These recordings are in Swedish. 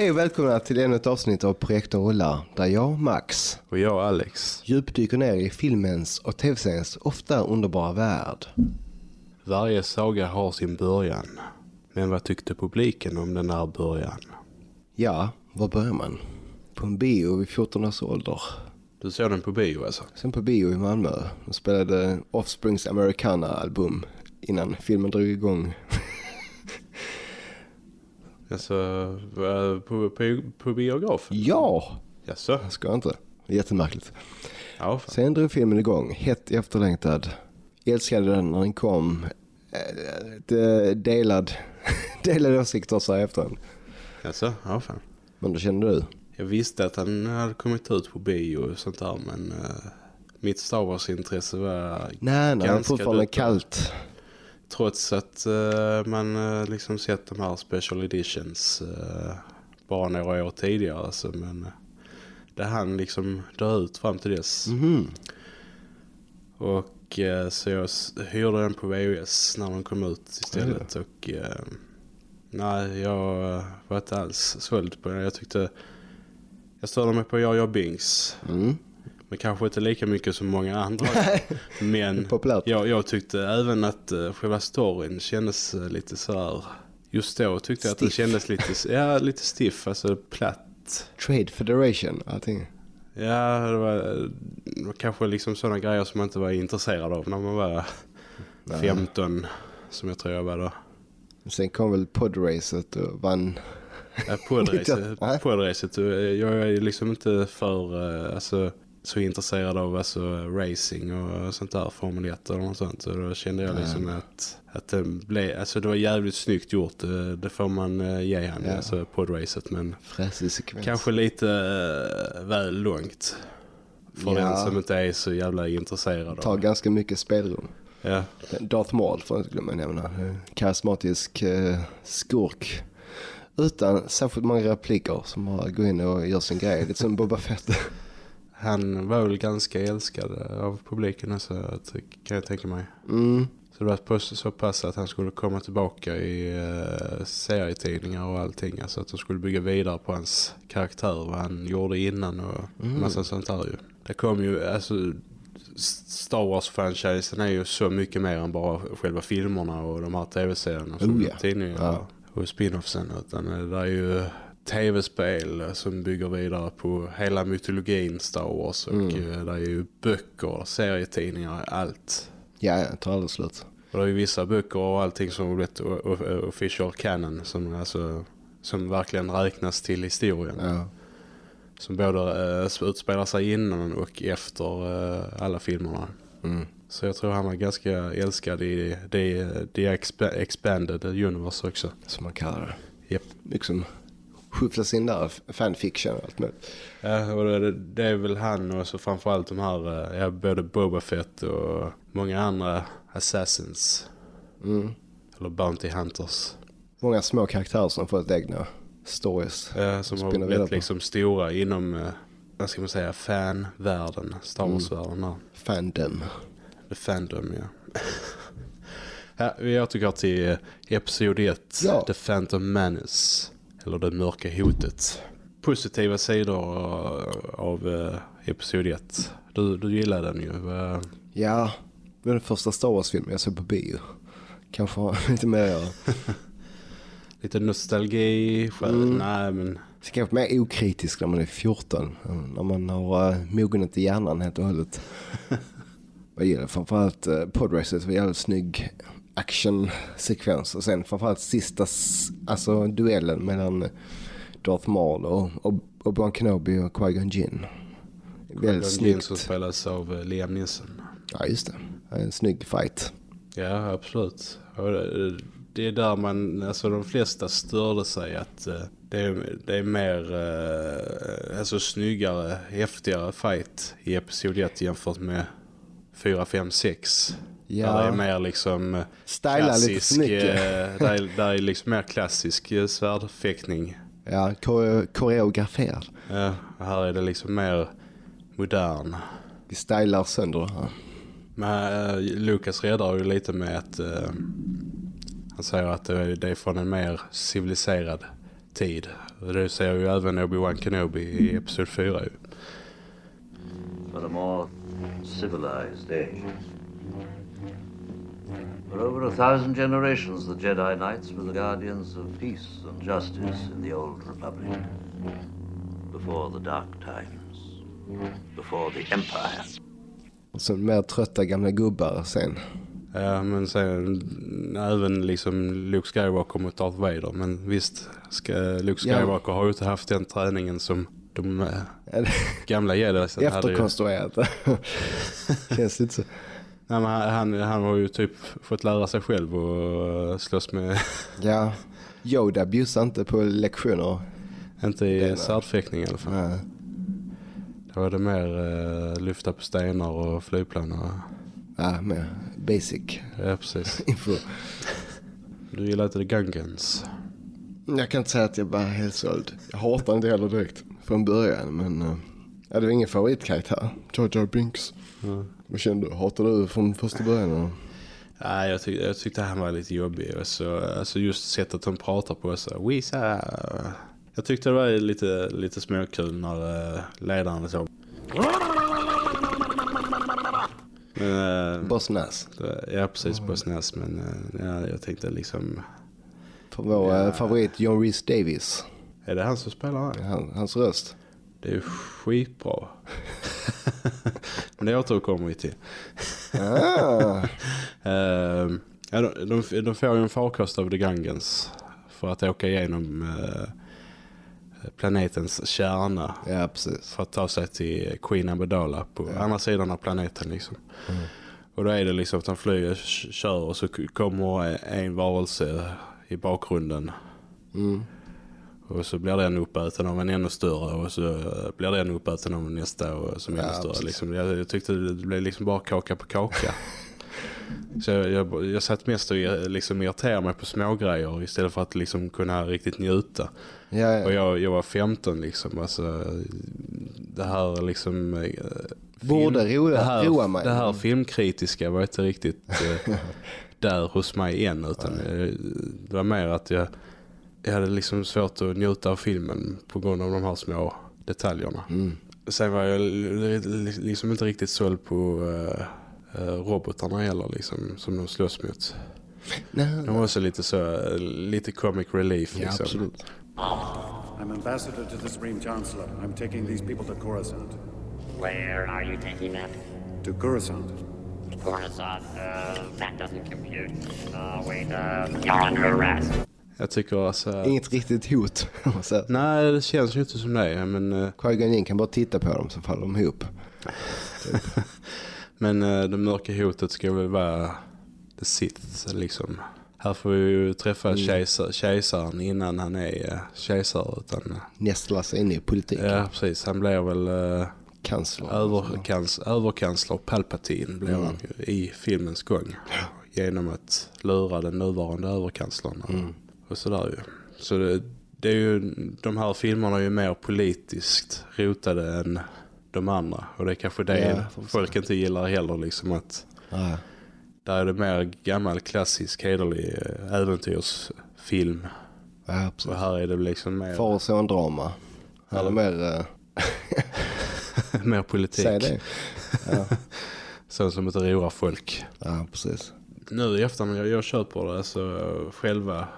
Hej och välkomna till ännu ett avsnitt av Projektorn rullar där jag, Max, Och jag Alex. djupdyker ner i filmens och tv-seriens ofta underbara värld. Varje saga har sin början. Men vad tyckte publiken om den här början? Ja, var börjar man? På en bio vid 14 års ålder. Du såg den på bio alltså? Sen på bio i Malmö. De spelade Offsprings Americana-album innan filmen drog igång. Alltså, vad- på, på, på biografen? Ja! Jaså? Jag ska inte. Jättemärkligt. Ja, fan. Sen drog filmen igång. Hett efterlängtad. Älskade den när den kom. Eh, Delad, delade åsikter så här efter den. Jaså? Ja, fan. Men det kände du? Jag visste att han hade kommit ut på bio och sånt där, men uh, mitt Star Wars-intresse var Nej, nej, Ganska fortfarande dött. kallt. Trots att eh, man eh, liksom sett de här special editions uh, bara några år tidigare. Alltså, men det hann liksom dö ut fram till dess. Mhm. Och eh, så jag hyrde den på VHS när den kom ut istället. Och eh, nej, jag eh, var inte alls såld på den. Jag tyckte... Jag störde mig på Jar Jar Binks. Mm. Men kanske inte lika mycket som många andra. men jag, jag tyckte även att uh, själva storyn kändes eh, lite så här... Just då tyckte jag att det kändes lite, ja, lite stiff, alltså platt. Trade Federation, allting. Ja, det var, det var kanske liksom sådana grejer som man inte var intresserad av när man var Nej. 15, som jag tror jag var då. Sen kom väl podracet och vann. Ja, Podracet, podracet, eh, jag är liksom inte för eh, alltså, så intresserad av alltså, racing och sånt där, Formel 1 eller något sånt. Så då kände jag liksom att, att det, blev, alltså, det var jävligt snyggt gjort, det, det får man eh, ge han, Ja. alltså podracet. Men kanske lite eh, väl långt för Ja. den som inte är så jävla intresserad Tar ganska mycket spelrum. Ja, Darth Maul får jag inte glömma nämna. Eh, Karismatisk eh, skurk. Utan särskilt många repliker som bara går in och gör sin grej. Lite som Boba Fett. han var väl ganska älskad av publiken också, kan jag tänka mig. Mm. Så det var så pass att han skulle komma tillbaka i uh, serietidningar och allting. Alltså att de skulle bygga vidare på hans karaktär, vad han gjorde innan och Mm. massa sånt där ju. Det kom ju, alltså Star Wars-franchisen är ju så mycket mer än bara själva filmerna och de här tv-serierna som Oh ja. tidningarna Ja. och spin-offsen. Utan det är ju tv-spel som bygger vidare på hela mytologin Star Wars och Mm. eh, det är ju böcker, serietidningar, allt. Ja, ja, tar aldrig slut. Och det är ju vissa böcker och allting som har blivit official canon som, alltså, som verkligen räknas till historien. Ja. Som både uh, utspelar sig innan och efter eh, alla filmerna. Mm. Så jag tror han var ganska älskad i expa- expanded universe också. Som man kallar det. Japp. Liksom skyfflas in där. Fanfiction och allt möjligt. Ja, och det, det är väl han och så framförallt de här, eh, ja, både Boba Fett och många andra assassins. Mm. Eller Bounty Hunters. Många små karaktärer som fått egna stories. Eh, som har blivit liksom stora inom, eh, vad ska man säga, fanvärlden, Star Mm. Wars-världen där. Fandom. The Fandom, ja. ja vi återgår till eh, episod 1, Ja. The Phantom Menace, eller Det mörka hotet. Positiva sidor eh, av eh, episod 1. Du, du gillar den ju. Ja, det var den första Star Wars-filmen jag såg på bio. Kanske lite mer. Lite nostalgi, skäl. Mm. Nej, men Så kanske mer okritisk när man är 14. När man har uh, mognat i hjärnan helt och hållet. Jag gillar framförallt uh, podracet. var jävligt snygg actionsekvens. Och sen framförallt sista alltså, duellen mellan Darth Maul och, och, och Obi-Wan Kenobi och Qui-Gon Jinn. Väldigt Jinn som snyggt. spelas av eh, Liam Neeson. Ja, just det. En snygg fight. Ja, absolut. Och det, är där man, alltså de flesta störde sig att eh, det, är, det är mer, eh, alltså snyggare, häftigare fight i episod 1 jämfört med 4, 5, 6. Ja. Där det är mer liksom eh, Styla lite för mycket. eh, där, är- där är liksom mer klassisk eh, svärdfäktning. Ja, kore- koreograferad. Ja, här är det liksom mer modern. Vi stylar sönder det här. Men eh, Lucas räddar ju lite med att eh, han säger att det är, det är från en mer civiliserad tid. Det säger ju även Obi-Wan Kenobi i Episod 4 ju. but a more civilized age. For over a thousand generations, the Jedi Knights were the guardians of peace and justice in the Old Republic. Before the Dark Times. Before the Empire. Och sen mer trötta gamla gubbar sen. Ja, men sen även liksom Luke Skywalker mot Darth Vader. Men visst, ska, Luke Ja. Skywalker har ju inte haft den träningen som de eh, Ja, det- gamla Jedi. Efterkonstruerat. Känns lite så. Nej, han, han, har ju typ fått lära sig själv och eh, slåss med, Ja. Yoda bjussar inte på lektioner. inte i Denna. svärdfäktning i alla fall. Nej. Då var det mer eh, lyfta på stenar och flygplan. Och, Ja, mer basic ja, precis. info. Du gillar inte The Gungans. Jag kan inte säga att jag bara är helt såld. Jag hatar inte heller direkt från början. Men uh, ja, det var ingen favoritkaraktär. Jar Jar Binks. Vad kände du? Hatar du från första början? eller? Nej, jag, tyck, jag tyckte han var lite jobbig. Och så, alltså just sättet de pratar på. Så, Wisa. Jag tyckte det var lite, lite småkul när uh, ledaren så. Men, uh, Boss Nass. ja, precis på snäs. Men eh, ja, jag tänkte liksom... För vår Ja. eh, favorit John Rhys Davis. Är det han som spelar? Han, hans röst. Det är skitbra. men det återkommer vi till. Ah, Ehm, ja, de, de, de får ju en farkost av The Gungans för att åka igenom eh, planetens kärna ja, precis. för att ta sig till Queen Amidala på andra sidan av planeten liksom. Och då är det liksom att de flyger, k- kör och så kommer en varelse i bakgrunden. Mm. Och så blir den uppäten av en ännu större och så eh, blir den uppäten av nästa och som Ja, ännu större. Liksom, jag, jag tyckte det blev liksom bara kaka på kaka. så jag, jag, jag satt mest och liksom irriterade mig på smågrejer istället för att liksom kunna riktigt njuta. Ja, Och ja. jag, jag var 15 liksom. Alltså, det här liksom... eh, Borde roa- det här, roa mig. Det här filmkritiska var inte riktigt eh, där hos mig än. Utan eh, det var mer att jag, jag hade liksom svårt att njuta av filmen på grund av de här små detaljerna. Mm. Sen var jag li- li- liksom inte riktigt såld på eh, eh, robotarna heller liksom, som de slåss mot. De var också lite så, lite comic relief ja, liksom. absolut. I'm ambassador to the Supreme Chancellor. I'm taking these people to Coruscant. Where are you taking them? To Coruscant? Coruscant, uh, that doesn't compute. Uh, wait, uh, you're under arrest. Jag tycker alltså... Inget riktigt hot. Nej, det känns ju inte som det. Men, eh, Qui-Gon kan bara titta på dem så faller de ihop. men eh, det mörka hotet ska väl vara The Sith liksom. Här får vi ju träffa kejsar, kejsaren innan han är eh, kejsare. Utan, Nästlar sig in i politiken. ja, precis. Han blir väl Kansler. överkans, överkansler Palpatine blir han ju i filmens gång. Genom att lura den nuvarande överkanslern och, och sådär ju. Så det, det är ju, de här filmerna är ju mer politiskt rotade än de andra. Och det är kanske det Ja, folk inte gillar heller liksom att Ja. där är det mer gammal klassisk hederlig eh, äventyrsfilm. Ja, precis. Och här är det liksom mer, Far och son-drama. Här är det mer... Uh, mer politik. säg det. Ja. Så som inte roar folk. ja, precis. nu i efterhand jag, jag köper det alltså själva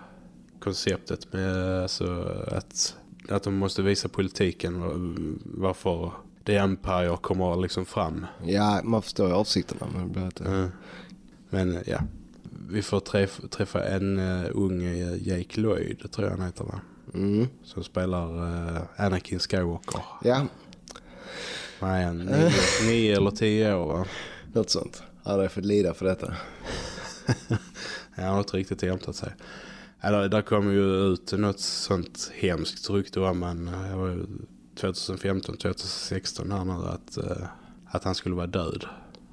konceptet med alltså, att, att de måste visa politiken varför The Empire kommer liksom fram. Ja, man förstår ju avsikterna. Men det blir inte... Mm. Men ja, vi får träff, träffa en uh, ung eh, Jake Lloyd tror jag han heter va? Mm. Som spelar uh, Anakin Skywalker. Ja, är han? Nio, nio eller tio år va? något sånt. Han hade fått lida för detta. Han har inte riktigt hämtat sig. Eller, där kom ju ut något sånt hemskt rykte om han, det var ju 2015, 2016 här nu, att, eh, att han skulle vara död.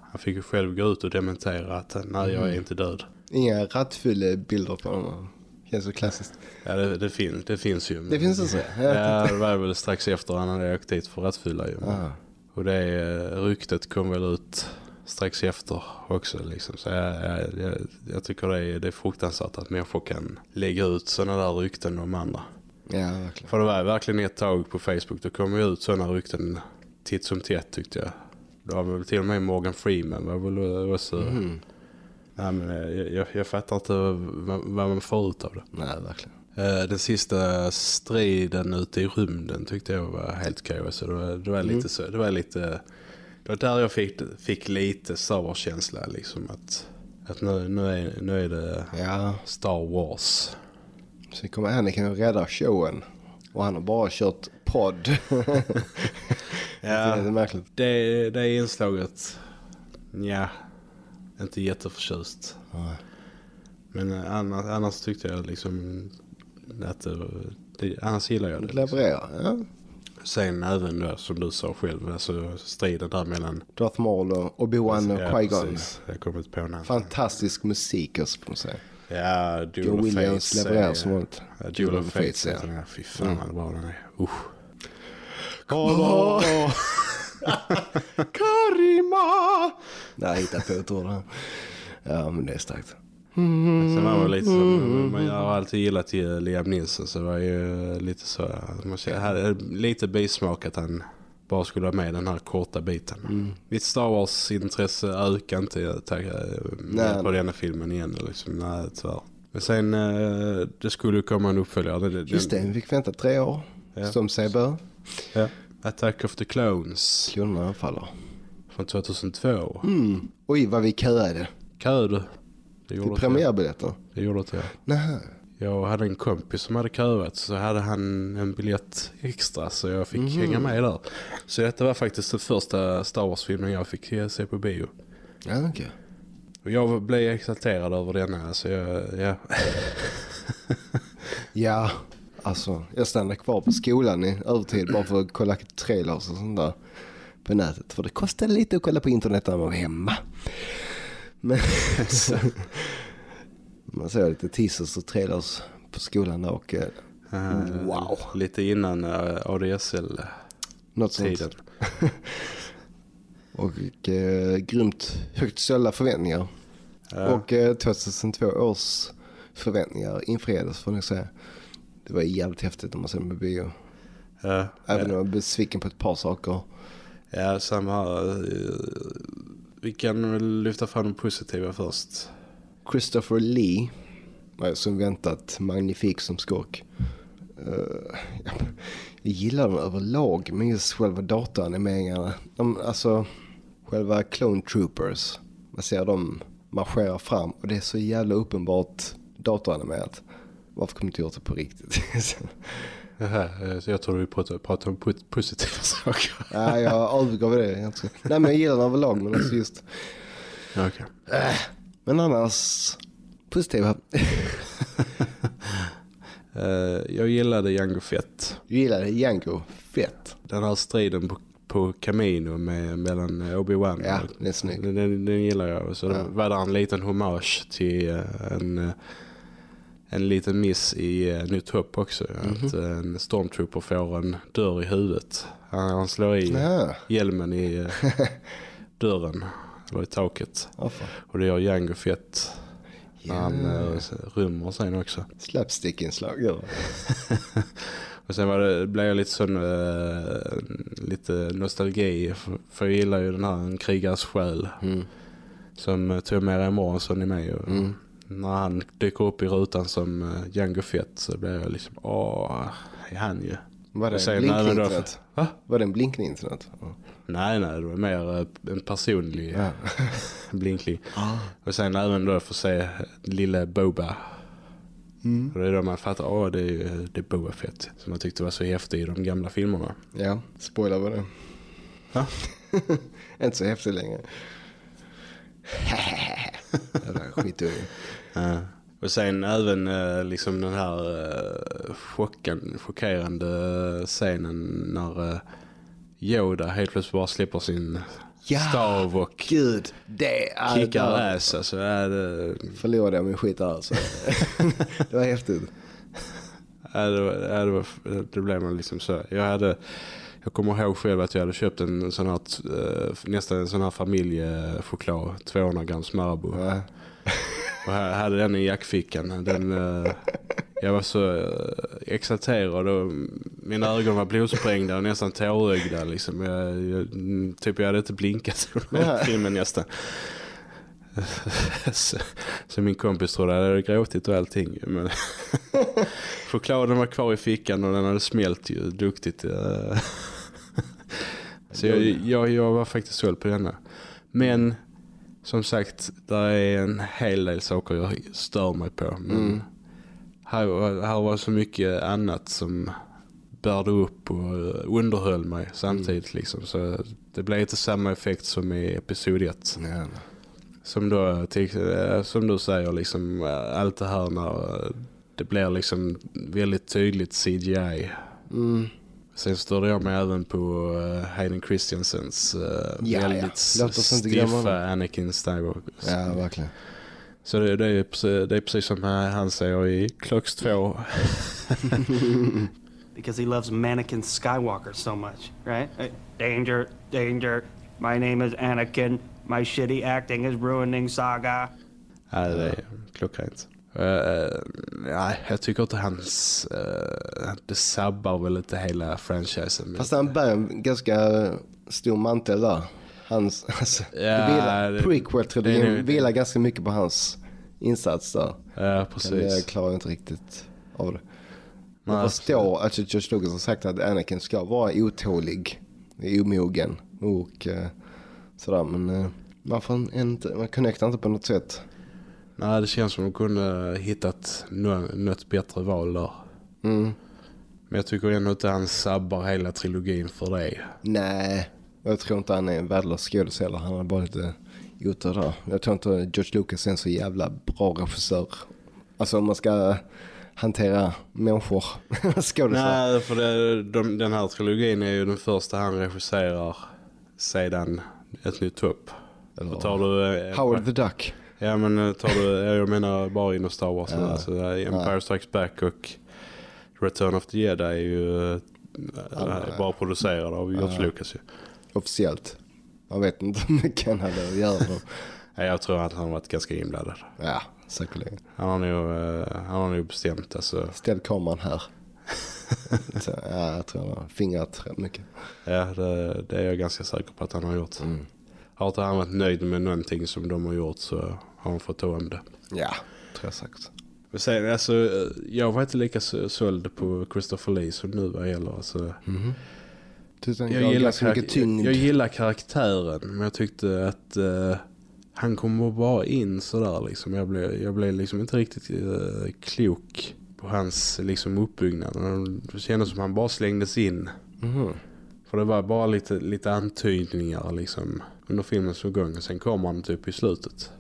Han fick ju själv gå ut och dementera att nej jag är inte död. Inga rattfyllebilder på honom. Känns så klassiskt. Ja det, det, fin, det finns ju. Det finns det så? Ja det var väl strax efter han hade åkt dit för rattfylla ju. Ah. Och det eh, ryktet kom väl ut strax efter också liksom. Så jag, jag, jag, tycker det är, det är fruktansvärt att människor kan lägga ut sådana där rykten om andra. Ja, verkligen. För det var verkligen ett tag på Facebook. Då kom ju ut sådana rykten titt som tätt tyckte jag. Det var väl till och med Morgan Freeman var väl också... Mm. Nej, men eh, jag, jag, jag fattar inte vad, vad man får ut av det. Nej, verkligen. Eh, Den sista striden ute i rymden tyckte jag var helt. Så det var, det var lite så. Det var lite... Det var där jag fick, fick lite Star Wars-känsla. Liksom att, att nu, nu, är, nu är det Ja, Star Wars. så kommer Anakin och räddar showen. Och han har bara kört podd. Det är märkligt. Det, det inslaget, ja, inte jätteförtjust. Nej. Men eh, annars, annars tyckte jag liksom att det, det, annars gillar jag det. Leverera. Ja. Sen även då, som du sa själv, alltså striden där mellan... Darth Maul och Obi-Wan och Qui-Gon. Jag kommit på namn. Fantastisk musik också får man säga. Ja, Duel John of Williams Fates. levererar som vanligt. Ja, Duel of of Fates, ja. ja. Fy fan vad bra den är. Usch. Karima! Nej, jag hittar på ett ord här. Ja, men det är starkt. Sen var man lite som, man har alltid gillat ju Liam Nilsson så det var ju lite så, man kände- hade lite bismak att han bara skulle ha med den här korta biten. Mitt Star Wars-intresse ökar inte tack, Nej. på denna filmen igen. Liksom, nej, tyvärr. Men sen, eh, det skulle komma en uppföljare. Det- Just det, vi fick vänta tre år. Ja. Som sig bör. Ja. Attack of the Clones Klonerna anfaller. från 2002. Mm. Oj, vad vi köade. Kö du. Det Till gjorde jag. premiärbiljetter. Det gjorde inte jag. Nähä. Jag hade en kompis som hade köat så hade han en biljett extra så jag fick hänga med där. Så detta var faktiskt den första Star Wars-filmen jag fick se på bio. Ja, okej. Och jag blev exalterad över denna. Alltså jag, ja. Ja, alltså jag stannade kvar på skolan i övertid bara för att kolla trailers och sånt där på nätet. För det kostade lite att kolla på internet när man var hemma. Men så, man såg lite teasers och trailers på skolan där och Eh, Wow. Lite innan eh, ADSL-tiden. något sånt. Och eh, grymt högt ställda förväntningar. Och eh, 2002 års förväntningar infriades får jag säga. Det var jävligt häftigt när man såg den på bio. Även om jag var besviken på ett par saker. ja, samma här. Vi kan väl lyfta fram de positiva först. Christopher Lee var ju som väntat magnifik som skurk. Eh, jag gillar den överlag, men just själva dataanimeringarna. De, alltså, själva Clone Troopers. Man ser dem marschera fram och det är så jävla uppenbart datoranimerat. Varför kommer inte gjort det på riktigt? Eh, så jag tror du pratar, om po- positiva saker. Nej, jag övergav det. Tror- Nej, men jag gillar den överlag, men också just... Ja, Okej. Men annars, positiva. Eh, jag gillade Django Fett. Jag gillade Django, fett. Den här striden på, på Camino med, mellan eh, Obi-Wan Ja, den är snygg. Den, den, den gillar jag. Så det var där en liten hommage till eh, en, eh, en liten miss i uh, Nytt Hopp också. Mhm. Att eh, en stormtrooper får en dörr i huvudet. Han, han slår i Ja. hjälmen i eh, dörren. Eller i taket. Fan. Och det gör Django fett. Ja. han uh, rymmer sen också. Slapstick-inslag. Och sen var det, blev jag lite sån, eh, lite nostalgi. För, jag gillar ju den här En krigares själ. Mm. Som uh, Tomera Morrison är med. Och, När han dyker upp i rutan som uh, Django Fett så blir jag liksom, åh, är han ju. Var det en då- blinkning-internet? Va? Var det en blinkning-internet? Ja. Nej, nej, det var mer eh, en personlig Ja. blinkning. Och sen även då få se lille Boba. Mm. Och det är då man fattar, åh det är, det är Boba Fett. Som man tyckte var så häftig i de gamla filmerna. ja, spoiler var det. Ja. Inte så häftigt längre. Jävla skitunge. Ja. Och sen även eh, liksom den här eh, chockan, chockerande scenen när eh, Yoda helt plötsligt bara släpper sin Ja, stav och Gud, det är... kickar där ass. Alltså, är det, Förlorade jag min skit alltså. det var häftigt. är det, är det, det blev man liksom så. Jag hade... Jag kommer ihåg själv att jag hade köpt en sån här, nästan en sån här familjechoklad, 200 grams Marabou. Ja. Och jag hade den i jackfickan. Den, eh, Jag var så uh, exalterad och mina ögon var blodsprängda och nästan tårögda. Liksom. Jag, jag, typ jag hade inte blinkat under filmen nästan. så, så min kompis trodde att jag hade gråtit och allting. Men chokladen var kvar i fickan och den hade smält ju duktigt. eh. så jag, jag, jag var faktiskt såld på denna. Men som sagt, där är en hel del saker jag stör mig på. Men Mm. här, här var så mycket annat som bärde upp och underhöll mig samtidigt. Liksom. Så det blev inte samma effekt som i episod 1. Ja. Som, då, eh, som du säger, liksom, eh, allt det här när det blir liksom väldigt tydligt CGI. Mm. Sen störde jag mig även på uh, Hayden Christiansens uh, ja. väldigt glömma stiffa. Anakin Skywalker. ja, verkligen. Så det, det, är, precis- det är precis som han säger i Clocks 2. because he loves Mannequin Skywalker so much, right? Danger, danger. My name is Anakin. My shitty acting is ruining Saga. Ja, det är klockrent. Uh, nej, jag tycker inte hans... Uh, det sabbar väl lite hela franchisen. men- Fast han bär en ganska stor mantel där. Hans, alltså, Ja, det prequel-trilogin vilar ganska mycket på hans insats där. Ja, Men precis. klarar jag inte riktigt av det. Jag förstår att George Lucas har sagt att Anakin ska vara otålig, omogen och eh, sådär. Men eh, man, får inte, man connectar inte på något sätt. Nej, det känns som de kunde hittat nå- något bättre val där. Mm. Men jag tycker ändå inte han sabbar hela trilogin för det. Nej, jag tror inte han är en värdelös skådespelare. Han har bara lite otur där. Jag tror inte George Lucas är en så jävla bra regissör. Alltså om man ska hantera människor, skådespelare. Nej, för det, de, den här trilogin är ju den första han regisserar sedan Ett nytt hopp. Eller tar du... eh, Howard the Duck. Ja, men eh, tar du... Jag menar bara inom Star Wars. Ja. Alltså, är Empire Strikes Back och Return of the Jedi är ju eh, bara producerade av George Lucas ju. Officiellt. Man vet inte hur mycket han hade att göra. Ja, Jag tror att han har varit ganska inblandad. Ja, säkerligen. Han har nog, eh, han har nog bestämt alltså. Ställ kameran här. så, ja, jag tror han har fingrat rätt mycket. Ja, det, det är jag ganska säker på att han har gjort. Har inte han varit nöjd med någonting som de har gjort så har han fått ta om det. Ja, tror jag sagt. Men sen, alltså, jag var inte lika så- såld på Christopher Lee som nu vad gäller. Alltså, Tyckte han jag, gav gillar tyngd. jag gillar karaktären men jag tyckte att eh, han kom bara in sådär liksom. Jag blev, jag blev liksom inte riktigt eh, klok på hans liksom, uppbyggnad. Det kändes som han bara slängdes in. Mhm. För det var bara lite, lite antydningar liksom under filmens gång och sen kommer han typ i slutet.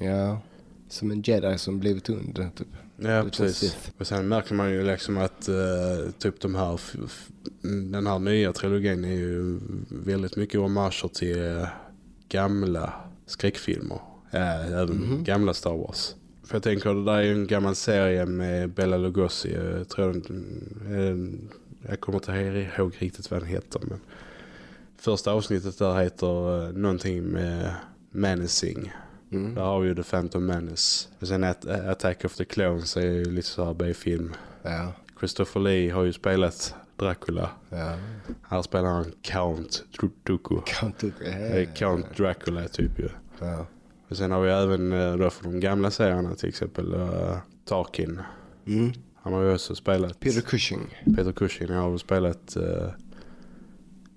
Ja, som en jedi som blivit ond. Typ. Ja, precis. Och sen märker man ju liksom att eh, typ de här, den här nya trilogin är ju väldigt mycket homager till eh, gamla skräckfilmer. Ja, även gamla Star Wars. För jag tänker, det där är ju en gammal serie med Bella Lugosi. Jag tror den, jag kommer inte ihåg riktigt vad den heter. Men första avsnittet där heter någonting med Menacing. Mm. Där har vi ju The Phantom Menace. Och sen At Attack of the Clones är ju lite så här B-film. Ja, Christopher Lee har ju spelat Dracula. ja. Här spelar han Count Dooku. Count Dooku. Ja, Count Dracula typ ju. Ja. Och sen har vi även eh, då för de gamla serierna till exempel uh, Tarkin. Mm. Han har ju också spelat Peter Cushing. Peter Cushing har väl spelat uh,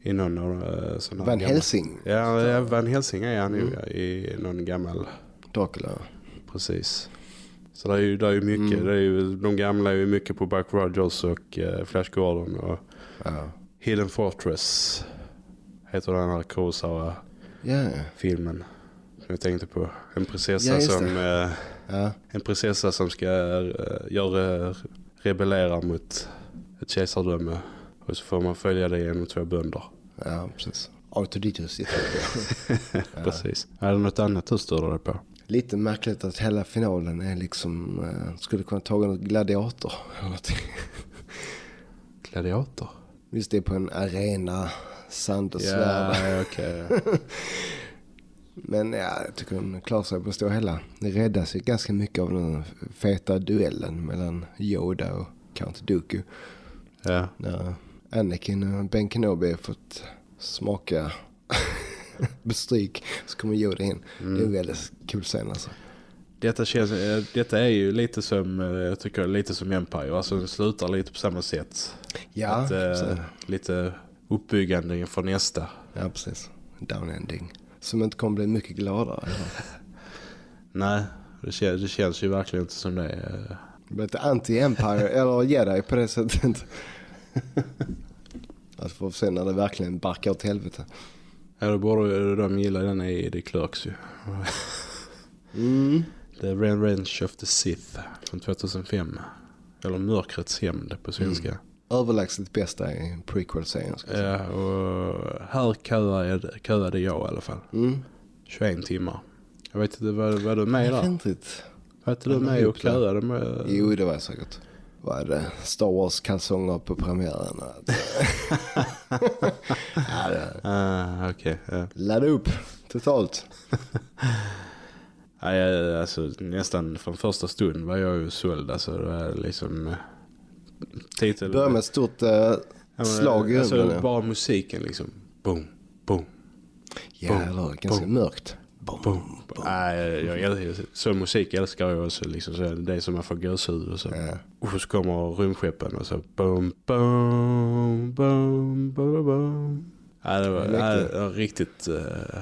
i någon uh, sådana Van gamla- Helsing. Ja, ja, Van Helsing är han ju ja, i någon gammal Dracula. Precis. Så det är ju, det är ju mycket. Mm. Det är ju, de gamla är ju mycket på Buck Rogers och uh, Flash Gordon och Ja. Hidden Fortress heter den här Kurosawa-filmen Ja, som jag tänkte på. En prinsessa Ja, som eh, ja. en prinsessa som ska uh, göra rebellera mot ett kejsardöme och så får man följa det genom två bönder. Ja precis. På. Precis. Är det något annat du störde dig på? Lite märkligt att hela finalen är liksom, eh, skulle kunna ta en gladiator. Gladiator? Visst det är på en arena, sand och svärd. Ja, okej. Men ja, jag tycker de klarar sig på stora hela. Det räddas ju ganska mycket av den feta duellen mellan Yoda och Count Dooku. Ja. När Anakin och Ben Kenobi har fått smaka bestryk så kommer Yoda in. Det är en väldigt kul scen alltså. Detta, känns, eh, detta är ju lite som, eh, jag tycker lite som Empire. Alltså den slutar lite på samma sätt. Ja, Att, eh, lite uppbyggande inför nästa. ja precis. Down ending. Som inte kommer bli mycket gladare. Nej, det, kän, det känns ju verkligen inte som det. eh. Det blir lite anti-Empire eller Jedi på det sättet. Alltså får vi se när det verkligen barkar åt helvete. Ja, då borde de gilla den i The Clerks ju. Mm. The Revenge of the Sith från 2005. Eller Mörkrets hämnd på svenska. Överlägset bästa i prequel-serien. Ja, och här köade, köade jag i alla fall. Mm. 21 timmar. Jag vet inte, var, var du med Jag vet där? inte. Var inte du med och köade? Med? Jo, det var jag säkert. Vad är det? Star Wars-kalsonger på premiären. ja, det Ah, okej. ja. laddade upp totalt. Ja, jag, alltså, nästan från första stund var jag ju såld. Alltså, det var liksom... eh, Titel... Börjar med ett stort eh, Ja, slag i alltså. Bara musiken liksom. Boom, boom, Ja, boom, ganska boom. mörkt. Boom. Nej, jag, jag, så musik älskar jag också. Liksom, så det är som man får gåshud och så. Ja. Och så kommer rymdskeppen och så boom, boom, boom, boom, boom. Ja, det var, Det var riktigt... eh,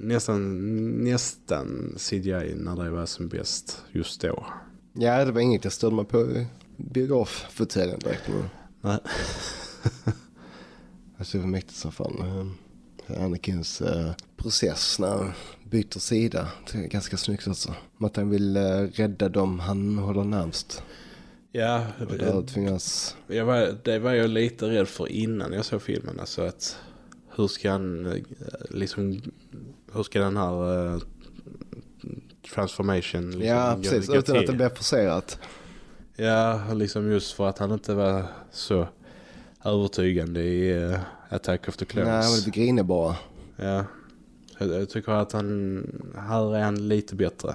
nästan, nästan CGI när det var som bäst just då. Ja, det var inget jag störde mig på i biograffåtöljen direkt. Men Nej. alltså, det var mäktigt som fan. Eh, Anakins eh, process när byter sida. Det är ganska snyggt också. Att han vill eh, rädda dem han håller närmst. Ja, Och där tvingas... jag var, det var jag lite rädd för innan jag såg filmen. Alltså att hur ska han eh, liksom, hur ska den här eh, transformation liksom Ja, gå- precis. gå Utan att det till? blir forcerat. Ja, liksom just för att han inte var så övertygande i uh, Attack of the Clones. Nej, han var lite grinig bara. Ja, jag, jag tycker att han, här är han lite bättre.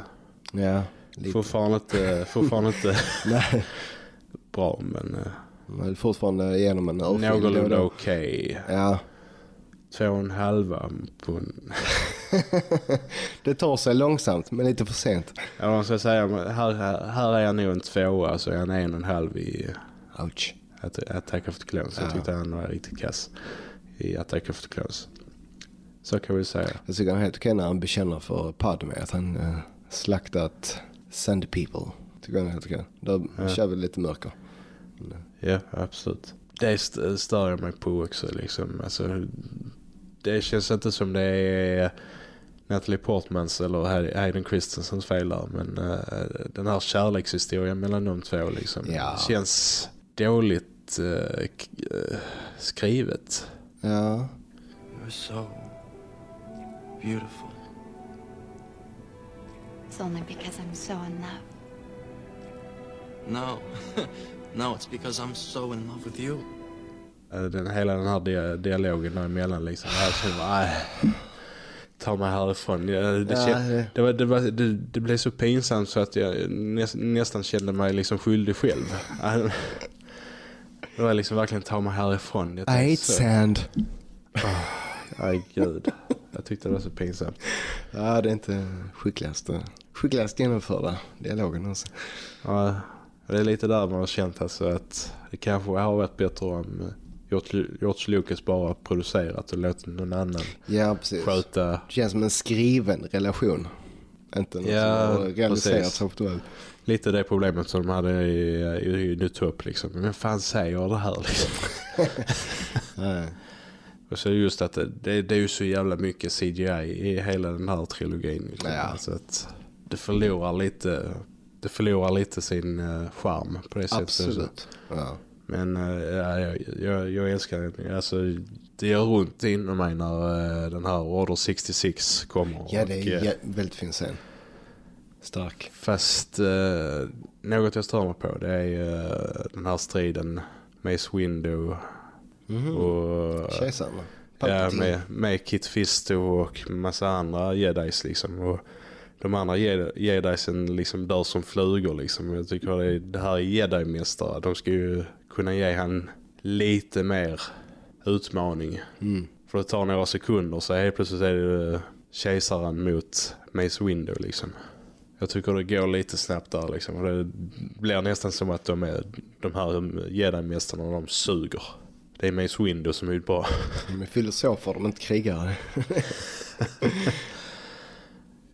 Ja, lite. Fortfarande inte, fortfarande inte Nej, bra, men man är fortfarande igenom en örfil. någorlunda okej. Ja, Två och en halva på en... det tar sig långsamt men lite för sent. Ja, man ska säga, men här, här, är han nog en tvåa, så är han en och en halv i Ouch. At- Attack of the Clones. Jag Ja. tyckte han var riktigt kass i Attack of the Clones. Så kan vi säga. Jag tycker han är helt okej när han bekänner för Padme att han uh, slaktat Sand People. Tycker han är helt okej. Där Ja. kör vi lite mörker. Ja, absolut. Det st- stör jag mig på också. Liksom. Alltså, det känns inte som det är Natalie Portmans eller Hay- Hayden Christensens fel där. Men eh, den här kärlekshistorien mellan de två liksom, Ja. känns dåligt eh, eh, skrivet. Ja, You're so beautiful. It's only because I'm so in love. No. no, it's because I'm so in love with you. Eh, Den, hela den här dia- dialogen däremellan liksom. Jag känner bara, "Aj, ta mig härifrån. Jag, det, Ja, kän- det- var, det, var, det, det blev så pinsamt så att jag näs, nästan kände mig liksom skyldig själv. Det var liksom verkligen ta mig härifrån. Jag I hate så- sand. Aj gud. Jag tyckte det var så pinsamt. Ja, det är inte skickligaste. Skickligast genomförda dialogen alltså. Ja, det är lite där man har känt alltså att det kanske har varit bättre om George, Lucas bara producerat och låtit någon annan Ja, precis. sköta Det känns som en skriven relation. Inte något Ja, som har realiserats aktuellt. lite det problemet som de hade i, i, i New Top liksom. Men fan säger det här liksom? Nej. Och så just att det, det, det är ju så jävla mycket CGI i hela den här trilogin. Liksom. Ja. Alltså att det förlorar lite det förlorar lite sin uh, charm på det sättet. Absolut. Ja. Men uh, ja, jag, jag, jag älskar den. Alltså, det gör runt inom mig när uh, den här Order 66 kommer. ja, det är och, jä- väldigt fin scen. Stark. Fast något jag stör mig på det är den här striden Mace Windu Mhm. och Kejsaren. Ja, med, med Kit Fisto och massa andra jedis liksom. Och de andra jedi- jedisen liksom dör som flugor liksom. Jag tycker det, är- det här är jedi-mästare. De ska ju kunna ge han lite mer utmaning. För det tar några sekunder så helt plötsligt är det kejsaren mot Mace Windu liksom. Jag tycker det går lite snabbt där liksom. Och det blir nästan som att de, är, de här jedi-mästarna de suger. Det är Mace Windu som är bra. De är filosofer, de är inte krigare.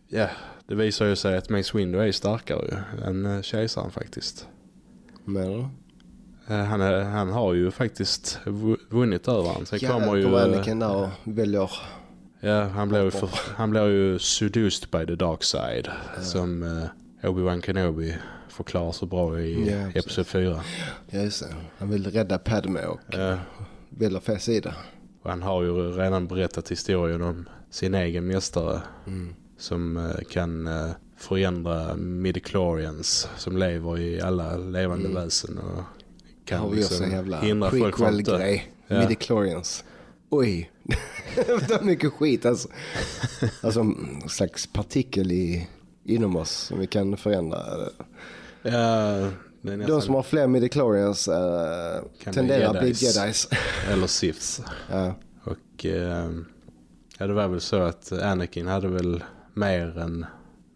Ja, det visar ju sig att Mace Windu är starkare ju, än eh, kejsaren faktiskt. Du? Eh, Han, är, han har ju faktiskt vu- vunnit över han. Sen Ja, kommer ju... kommer eh, Anakin där och väljer. Ja, han blir ju, för, han blir ju seduced by the dark side. Som eh, Obi-Wan Kenobi förklarar så bra i Ja. Episod 4. Ja, just det. Han vill rädda Padme och Ja, väljer fel sida. och han har ju redan berättat historien om sin egen mästare. Som eh, kan eh, förändra midichlorians som lever i alla levande väsen. Och Kan också liksom jävla hindra folk från att dö. Ja. Midichlorians. Oj. det är mycket skit alltså. Alltså en slags partikel i, inom oss som vi kan förändra. Ja, det är De nästan, som har fler midichlorians uh, tenderar att bli jedis. Eller Siths. ja. Och eh, ja, det var väl så att Anakin hade väl mer än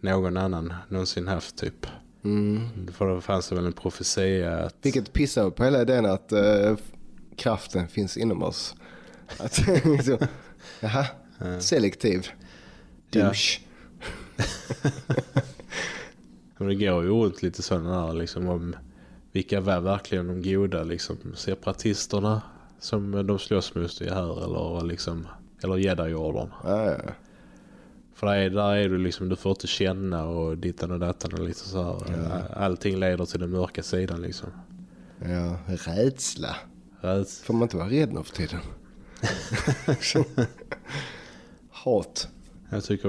någon annan någonsin haft typ. mm. För det fanns det väl en profetia att... Vilket pissar på hela idén att eh, kraften finns inom oss. Att, jaha, selektiv. Ja. Men det går ju runt lite sådana där liksom om vilka var verkligen de goda liksom separatisterna som de slåss mot i här eller liksom eller jedi-orden. Ja, ja. För där är, där är du liksom, du får inte känna och dittan och dattan och lite så här. Allting leder till den mörka sidan liksom. ja, rädsla. Räds- Får man inte vara rädd nu för tiden? Hat. Jag tycker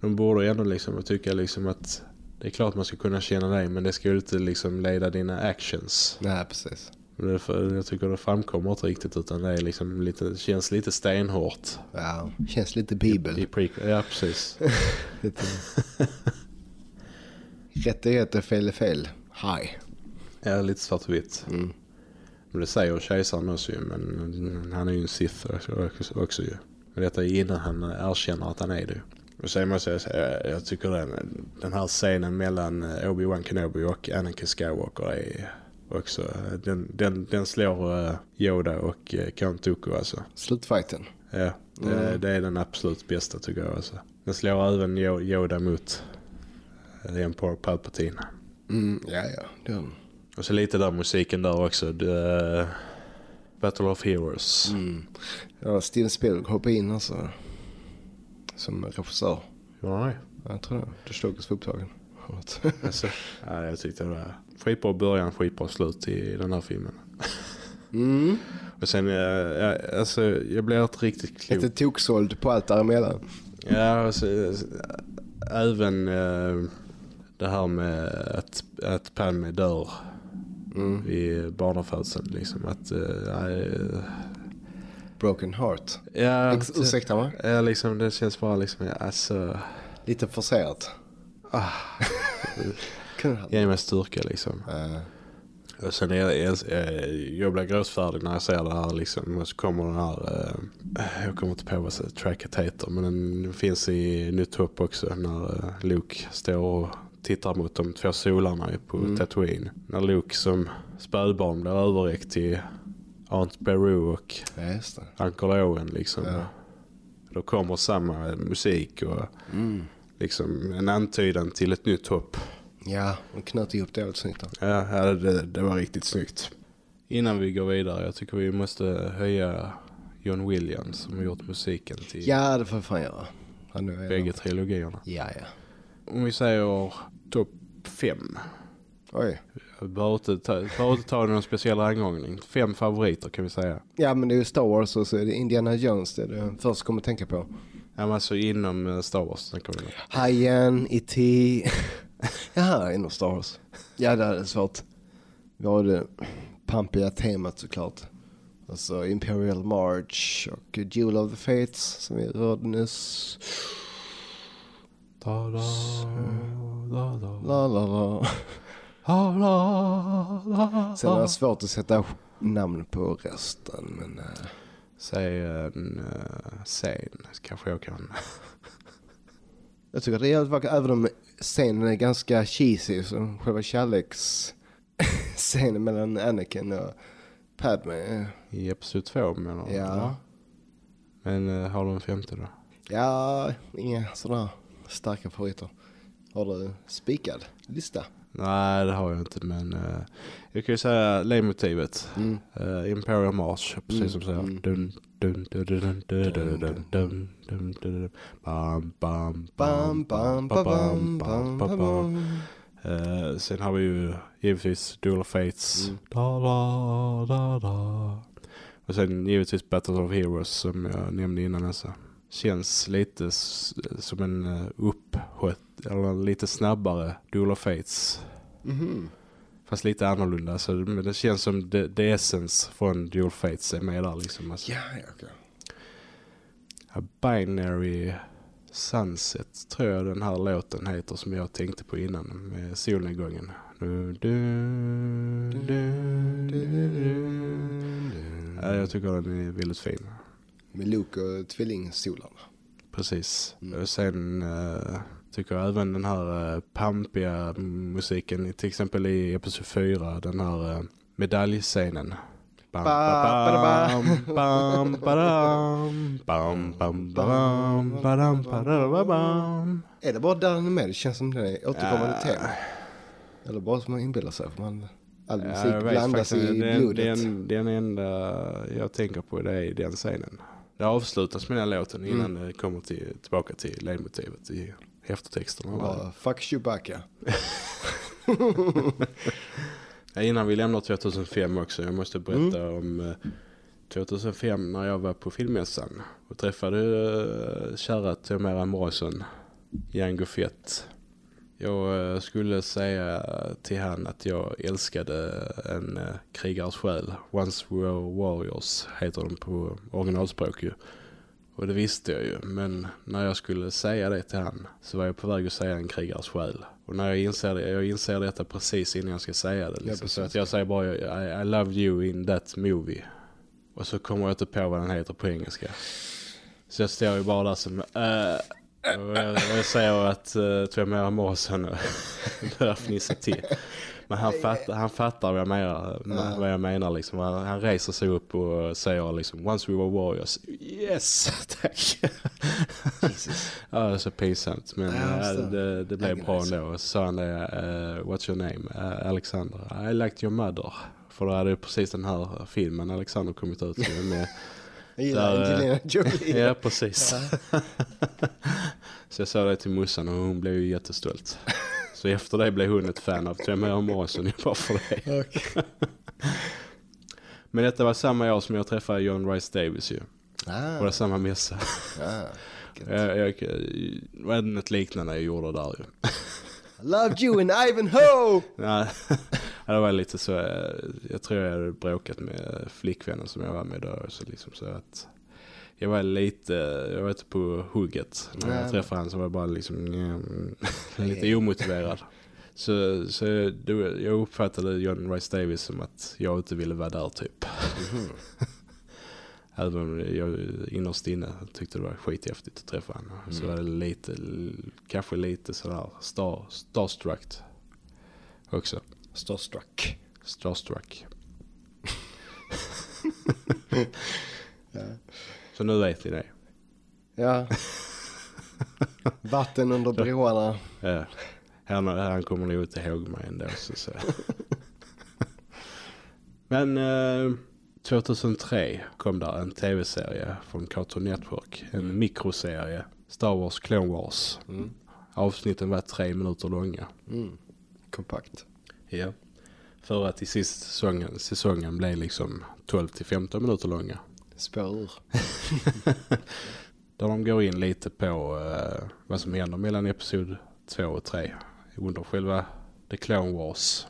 de borde ändå liksom tycka liksom att det är klart man ska kunna känna dig men det ska ju inte liksom leda dina actions. Nej, precis. För, jag tycker det framkommer inte riktigt utan det är liksom lite, känns lite stenhårt. Ja, känns lite bibel. I pre- ja, precis. Lite. rätt är rätt och fel är fel. Hej. Ja, lite svart och vitt. Mm. Men det säger kejsaren också ju, men han är ju en Sith också, också ju. Men detta är innan han erkänner att han är det. Och sen måste jag säga, jag tycker den, den här scenen mellan Obi-Wan Kenobi och Anakin Skywalker är också, den, den, den slår eh, Yoda och eh, Count Dooku alltså. Slutfighten. Ja, det, det är den absolut bästa tycker jag alltså. Den slår även Yo- Yoda mot eh, Emperor Palpatine. Mm, ja, ja. Den. Och så lite där musiken där också. The Battle of Heroes. Mm. Ja, Steven Spielberg hoppade in alltså. Som regissör. Ja, nej. Jag tror det. Det stod hos upptagen. Alltså, ja, jag tyckte det var skitbra början, skitbra slut i den här filmen. Mm. Och sen, eh, ja, alltså, jag blev inte riktigt klok. Lite toksåld på allt däremellan. Ja, alltså, även eh, det här med att, att Padme dör Mm. i barnafödseln. Liksom, att, eh, Broken Heart. ja, Ex- ursäkta mig? Ja, liksom, det känns bara liksom, alltså, Lite forcerat. Ah. Ge mig styrka liksom. Eh, Och sen är jag, jag, blir gråtfärdig när jag ser det här liksom. Och så kommer den här, eh, jag kommer inte på vad tracket heter. Men den finns i Nytt Hopp också. När eh, Luke står och tittar mot de två solarna på Tatooine. När Luke som spädbarn blir överräckt till Aunt Beru och ja. Uncle Owen liksom. Ja. Då kommer samma musik och Mm. liksom en antydan till ett nytt hopp. Ja, och knöt ihop det snyggt. där. Ja, det, det var riktigt snyggt. Innan vi går vidare, jag tycker vi måste höja John Williams som har gjort musiken till Ja, det får jag fan göra. Är bägge trilogierna. Ja, ja. Om vi säger topp fem. Oj. Behöver inte ta, behöver inte ta någon speciell rangordning. Fem favoriter kan vi säga. Ja, men det är ju Star Wars och så är det Indiana Jones. Det är det först kommer att tänka på. Ja, men alltså inom eh, Star Wars. Hajen, E.T. Jaha, inom Star Wars. Ja, det är svårt. Vi har det pampiga temat såklart. Alltså Imperial March och Duel of the Fates som vi hörde nyss. Da, da, da, da. La la la. Sen är det svårt att sätta namn på resten men... eh, Säg en uh, scen kanske jag kan. Jag tycker det är jävligt vackert även om scenen är ganska cheesy som själva kärleksscenen mellan Anakin och Padme. I episod två menar du? Ja. Men uh, har du en femte då? Ja, inga sådana starka favoriter. Har du spikad lista? Nej, det har jag inte. Men uh, jag kan ju säga ledmotivet. Mm. Uh, Imperial March, precis mm. som säger. Mm. Uh, sen har vi ju givetvis Dual Fates. Mm. Da, da, da, och sen givetvis Battles of Heroes som jag nämnde innan. Alltså. Känns lite som en uh, upphött, eller en lite snabbare Duel of Fates. Mhm. Fast lite annorlunda. Alltså, men det känns som the, the essence från Duel of Fates är med där liksom. Alltså. Ja, ja, okej. Binary Sunset tror jag den här låten heter som jag tänkte på innan med solnedgången. Du, du, du. Ja, jag tycker den är väldigt fin. Med Luke och tvillingsolarna. Precis. Mm. Och sen uh, tycker jag även den här uh, pampiga musiken, till exempel i episod 4, den här uh, medaljscenen. Bam, Ba, bam, bam, badam, bam, bam, badam, badam, badam. Är det bara där den med? Det känns som det är återkommande Ja. tema. Eller bara som man inbillar sig. För man, all Ja, musik vet blandas faktiskt i den, blodet. Den, den enda jag tänker på det är den scenen. Det avslutas med den låten innan det kommer till, tillbaka till ledmotivet i eftertexterna. Bara, fuck Chewbacca. Ja, innan vi lämnar 2005 också, jag måste berätta om eh, 2005 när jag var på filmmässan och träffade uh, kära Tamara Morrison, Django Fett. Jag eh, skulle säga till han att jag älskade en uh, krigares själ. Once we were warriors heter de på originalspråk ju. Och det visste jag ju. Men när jag skulle säga det till han så var jag på väg att säga en krigares själ. Och när jag inser det, jag inser detta precis innan jag ska säga det. Liksom. precis. så att jag säger bara I, I loved you in that movie. Och så kommer jag inte på vad den heter på engelska. Så jag står ju bara där som... Uh, jag, jag säger att uh, Tamara Morrison börjar fnissa till. Men han fattar, han fattar vad jag menar, vad jag menar liksom. Han, han reser sig upp och säger liksom Once we were warriors. Yes, tack. ja, det är så pinsamt. Men Ja, jag eh, förstår. det, det blev bra ändå. Så sa han det, eh, what's your name? Eh, Alexander. I liked your mother. För då hade precis den här filmen Alexander kommit ut med Jag gillar Där, eh, Angelina Jolie. Ja, precis. så jag sa det till morsan och hon blev ju jättestolt. Så efter det blev hon ett fan av Tamara Morrison bara för det. Men detta var samma år som jag träffade John Rice Davis ju. Ah, På det samma mässa. ah. Jag, jag, det var något liknande jag gjorde där ju. Loved you in Ivanhoe! Nej, det var lite så. eh, Jag tror jag hade bråkat med flickvännen som jag var med då. Så liksom så att jag var lite, jag var inte på hugget. När Nej. jag träffade han så var jag bara liksom mm, lite omotiverad. Så, så jag uppfattade John Rice Davis som att jag inte ville vara där typ. Även om jag innerst inne tyckte det var skithäftigt att träffa honom. Så var det lite, kanske lite sådär star, starstruck också. Starstruck. Starstruck. Så nu vet ni det. Ja. Vatten under broarna. Ja. Han, han kommer nog inte ihåg mig ändå. Så, så. Men eh, 2003 kom där en tv-serie från Cartoon Network. En mikroserie. Star Wars Clone Wars. Mm. Avsnitten var tre minuter långa. Mm. Kompakt. Ja. För att i sist säsongen, säsongen blev liksom 12 till 15 minuter långa. Spår. Där de går in lite på eh, vad som händer mellan episod 2 och 3 under själva The Clone Wars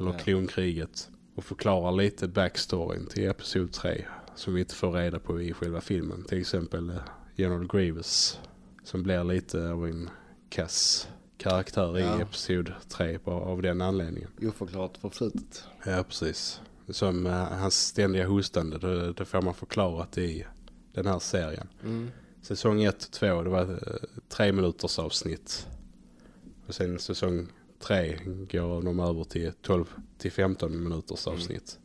eller Ja. klonkriget och förklarar lite backstoryn till episod 3 som vi inte får reda på i själva filmen. Till exempel eh, General Grievous som blir lite av en kass karaktär Ja. i episod 3 på, av den anledningen. Oförklarat förflutet. Ja, precis. Som uh, hans ständiga hostande, det, det får man förklarat i den här serien. Mm. Säsong 1 och 2, det var uh, tre minuters avsnitt. Och sen säsong 3 går de över till 12 till 15 minuters avsnitt.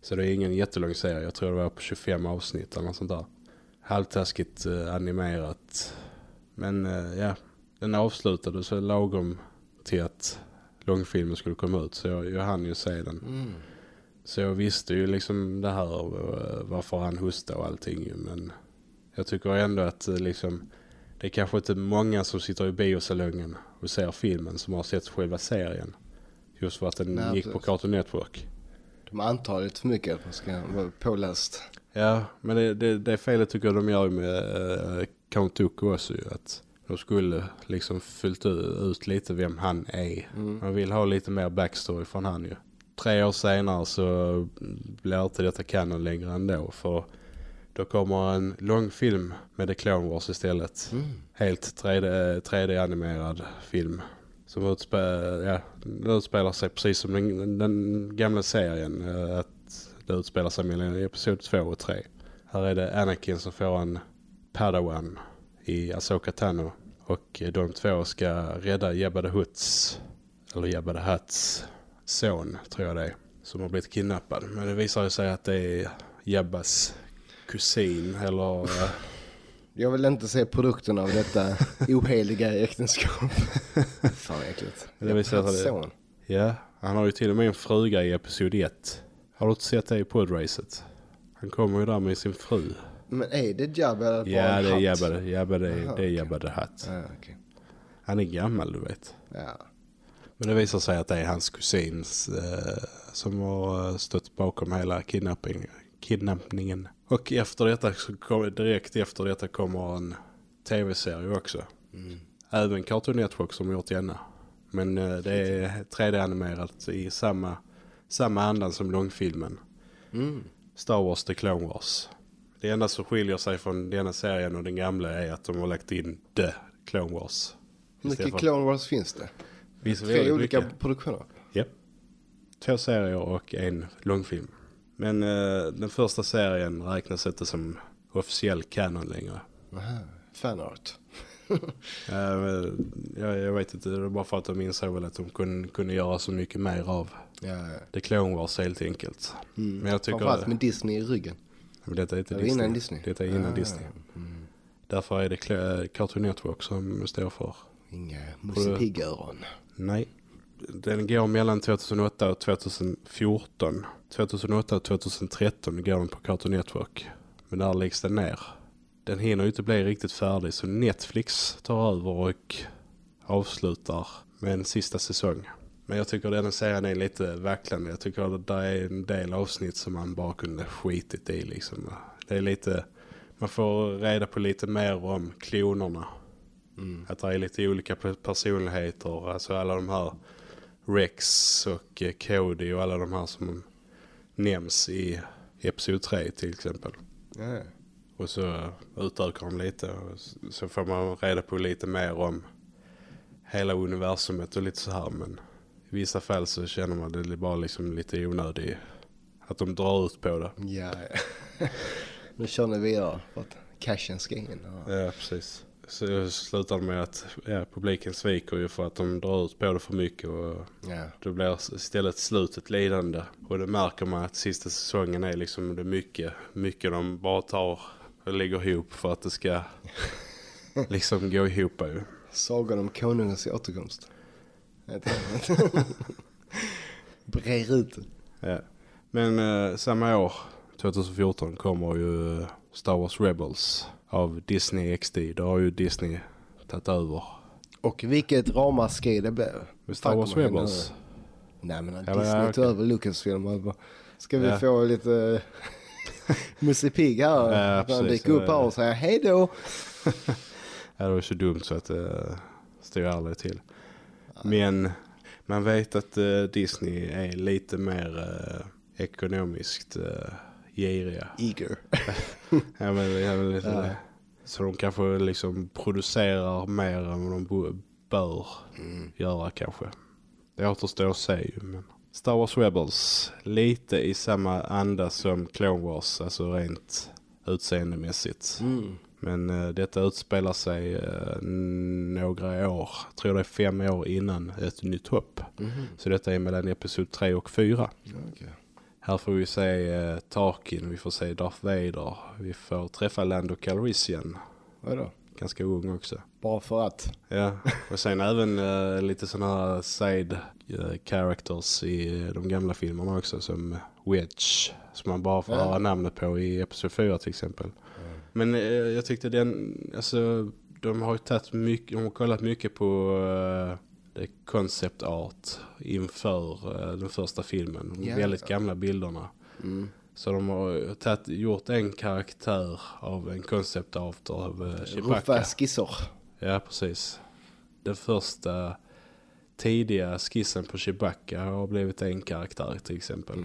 Så det är ingen jättelång serie, jag tror det var på 25 avsnitt eller något sånt där. Halvtaskigt uh, animerat. Men uh, ja, den avslutade så lagom till att långfilmen skulle komma ut. Så jag, jag hann ju se den. Mm. Så jag visste ju liksom det här eh, varför han hostade och allting men jag tycker ändå att eh, liksom det är kanske inte många som sitter i biosalongen och ser filmen som har sett själva serien. Just för att den Nej, gick på precis. Cartoon Network. De antar lite för mycket att man ska vara påläst. Ja, men det, det, det felet tycker jag de gör med uh, Count Dooku också ju. Att de skulle liksom fyllt ut lite vem han är. Man vill ha lite mer backstory från han ju. Tre år senare så blir inte detta kanon längre ändå. För då kommer en lång film med The Clone Wars istället. Helt 3D, 3D-animerad film. Som utspelar, ja, utspelar sig precis som den, den gamla serien. eh, Att det utspelar sig mellan episod 2 och 3. Här är det Anakin som får en Padawan i Asoka Tano. Och de två ska rädda Jabba the Hutts, eller Jabba the Hutts son tror jag det är. Som har blivit kidnappad. Men det visar ju sig att det är Jabbas kusin eller... eh, Jag vill inte se produkten av detta oheliga äktenskap. Fan äckligt. Det vill säga det-. Ja, han har ju till och med en fruga i episod 1. Har du inte sett det i podracet? Han kommer ju där med sin fru. Men är det Jabba eller bara Ja, en det är? Jabba, det- Jabba, det, Aha, det är. Jabba the Hutt. Ja, okej. Han är gammal, du vet. Ja. Men det visar sig att det är hans kusins eh, som har eh, stått bakom hela kidnapping, kidnappningen. Och efter detta, direkt efter detta kommer en tv-serie också. Även Cartoon Network som gjort denna. Men eh, det är 3D-animerat i samma, samma andan som långfilmen. Star Wars The Clone Wars. Det enda som skiljer sig från denna serien och den gamla är att de har lagt in The Clone Wars. Hur mycket för- Clone Wars finns det? Visst, Tre olika mycket. produktioner? Ja. Två serier och en långfilm. Men eh, den första serien räknas inte som officiell kanon längre. Aha, fanart. Eh, jag, jag vet inte, det är bara för att de insåg väl att de kunde, kunde göra så mycket mer av Ja, ja. The Clone Wars helt enkelt. Men jag tycker... Framförallt med Disney i ryggen. Men detta är inte Det Disney. innan Disney. Detta är innan Ah, Disney. Därför är det Cl- Cartoon Network som står för. Inga Musse Pigg-öron. Nej. Den går mellan 2008 och 2014. 2008 och 2013 går den på Cartoon Network. Men där läggs den ner. Den hinner ju inte bli riktigt färdig så Netflix tar över och avslutar med en sista säsong. Men jag tycker den serien är lite vacklande. Jag tycker att det är en del avsnitt som man bara kunde skitit i liksom. Det är lite, man får reda på lite mer om klonerna. Att det är lite olika pe- personligheter. Alltså alla de här Rex och eh, Cody och alla de här som nämns i Episod 3 till exempel. Ja. Och så utökar de lite och så får man reda på lite mer om hela universumet och lite så här. Men i vissa fall så känner man det bara liksom lite onödigt att de drar ut på det. ja, ja. nu kör ni vidare för att cashen ska in. Ja. Ja, precis. Så slutar det med att ja, publiken sviker ju för att de drar ut på det för mycket och Ja. då blir istället slutet lidande. Och det märker man att sista säsongen är liksom det mycket, mycket de bara tar och lägger ihop för att det ska liksom gå ihop ju. Sagan om konungens återkomst. Brer ut det. Ja. Men eh, samma år, 2014, kommer ju eh, Star Wars Rebels av Disney XD. Det har ju Disney tagit över. Och vilket ramaskri det blev. Med Star Wars Rebels. Nej men Ja, Disney ja, tog över Lucasfilm Ska vi Ja. få lite Musse Pigg här? Ja, Han dyker upp här och säger hej då. Ja, det var så dumt så att det stod aldrig till. Men man vet att eh, Disney är lite mer eh, ekonomiskt eh, giriga. Eager. Ja, men, ja, men lite Ja. Så de kanske liksom producerar mer än vad de bör göra kanske. Det återstår att se ju. Men. Star Wars Rebels, lite i samma anda som Clone Wars, alltså rent utseendemässigt. Mm. Men eh, detta utspelar sig eh, några år, jag tror det är fem år innan ett nytt hopp. Så detta är mellan episod 3 och 4. Okej. Här får vi se eh, Tarkin, vi får se Darth Vader, vi får träffa Lando Calrissian, Vadå? ganska ung också. Bara för att? Ja, och sen även eh, lite sådana här side eh, characters i eh, de gamla filmerna också som Wedge, som man bara får Ja. höra namnet på i Episod 4 till exempel. Men eh, jag tyckte den, alltså de har ju tagit mycket, de har kollat mycket på eh, concept art inför eh, den första filmen. De Ja. väldigt gamla bilderna. Mm. Så de har tagit, gjort en karaktär av en concept art av Ruffa Chewbacca. skisser. Ja, precis. Den första tidiga skissen på Chewbacca har blivit en karaktär till exempel.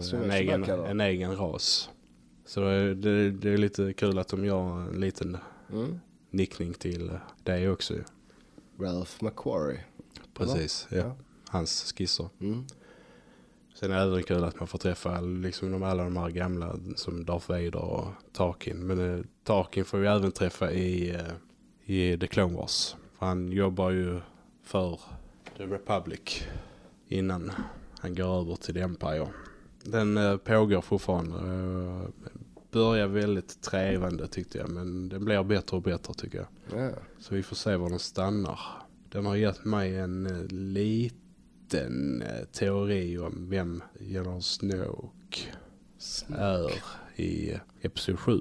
Som En, egen, en egen ras. Så det, det, är lite kul att de gör en liten Mm. nickning till det också. Ralph McQuarrie. Precis, ja. Ja. Hans skisser. Mm. Sen är det även kul att man får träffa liksom de, alla de här gamla som Darth Vader och Tarkin. Men eh, Tarkin får vi även träffa i, eh, i The Clone Wars. För han jobbar ju för The Republic innan han går över till The Empire. Den eh, pågår fortfarande. Eh, börjar väldigt trevande tyckte jag. Men den blir bättre och bättre tycker jag. Ja. Så vi får se var den stannar. Den har gett mig en eh, liten eh, teori om vem General Snoke är i eh, Episod 7.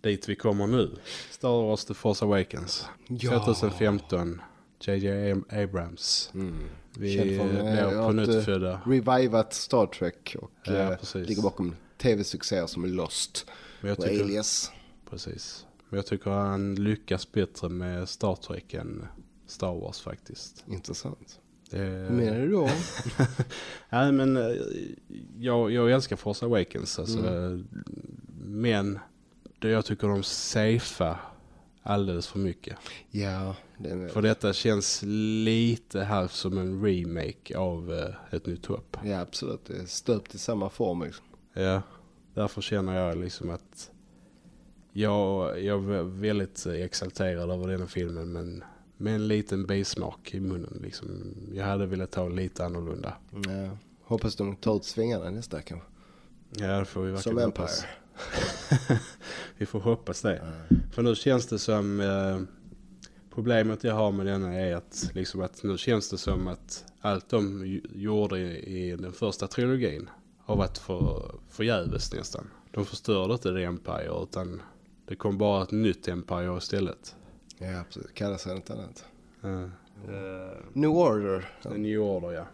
Dit vi kommer nu. Star Wars The Force Awakens. Ja. 2015. J.J. Abrams. Mm. Vi att, på nytt födda. Revivat Star Trek och Ja, eh, precis. ligger bakom tv-succéer som Lost Men jag och tycker, Alias. precis. Men jag tycker han lyckas bättre med Star Trek än Star Wars faktiskt. Intressant. Det, menar du då? Nej men eh, jag, jag älskar Force Awakens alltså, Mm. eh, Men det jag tycker de safea alldeles för mycket. ja, är, För detta känns lite här som en remake av eh, ett nytt hopp. ja absolut. Det är stöpt i samma form. Liksom. Ja, därför känner jag liksom att jag, jag var väldigt exalterad över den filmen men med en liten bismak i munnen liksom. Jag hade velat ta lite annorlunda. Ja. Hoppas de tar ut svängarna nästa kanske. Ja, det får vi verkligen Som hoppas. Vi får hoppas det. För nu känns det som... Eh, problemet jag har med denna är att, liksom att nu känns det som att allt de gjorde i, i den första trilogin har varit för, förgäves nästan. De förstörde inte det Empire utan det kom bara ett nytt Empire istället. Ja, absolut. Kallar sig något annat. Uh, New Order. The New Order, ja.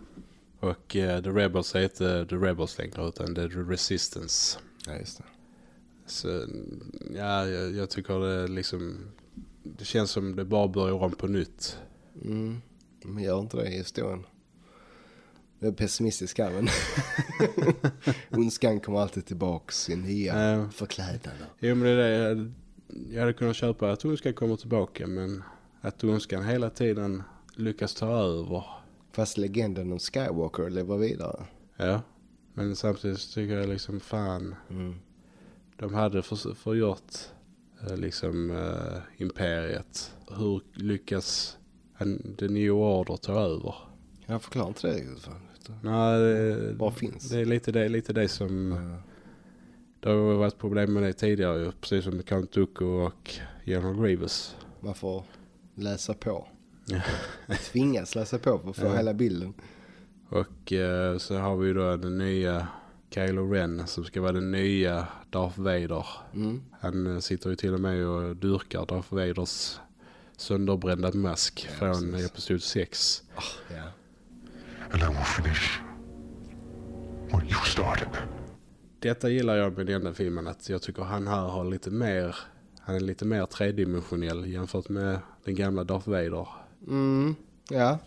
Och eh, The Rebels är inte The Rebels längre utan det The Resistance. Ja, just det. Så, ja, jag, jag tycker det liksom... Det känns som det bara börjar om på nytt. Mm. Men gör inte det i historien. Jag är pessimistisk här men ondskan kommer alltid tillbaks i nya Ja. förklädnader. Jo men det är det. Jag, hade kunnat köpa att Ondskan kommer tillbaka men att Ondskan hela tiden lyckas ta över. Fast legenden om Skywalker lever vidare. Ja. Men samtidigt tycker jag liksom fan. Mm. De hade för, förgjort eh, liksom eh, imperiet. Hur lyckas en, The New Order ta över? Jag förklarar inte det. Fan. Nej, det, Vad finns? det är lite det, lite det som... Ja. Det har ju varit problem med det tidigare ju, precis som med Count Dooku och General Grievous. Man får läsa på. Tvingas läsa på för att få Ja. hela bilden. Och eh, så har vi ju då den nya Kylo Ren som ska vara den nya Darth Vader. Mm. Han eh, sitter ju till och med och dyrkar Darth Vaders sönderbrända mask Ja, från precis. episod 6. Ja. and I will finish what you started. Detta gillar jag med denna filmen att jag tycker han här har lite mer han är lite mer tredimensionell jämfört med den gamla Darth Vader. Mm. Ja.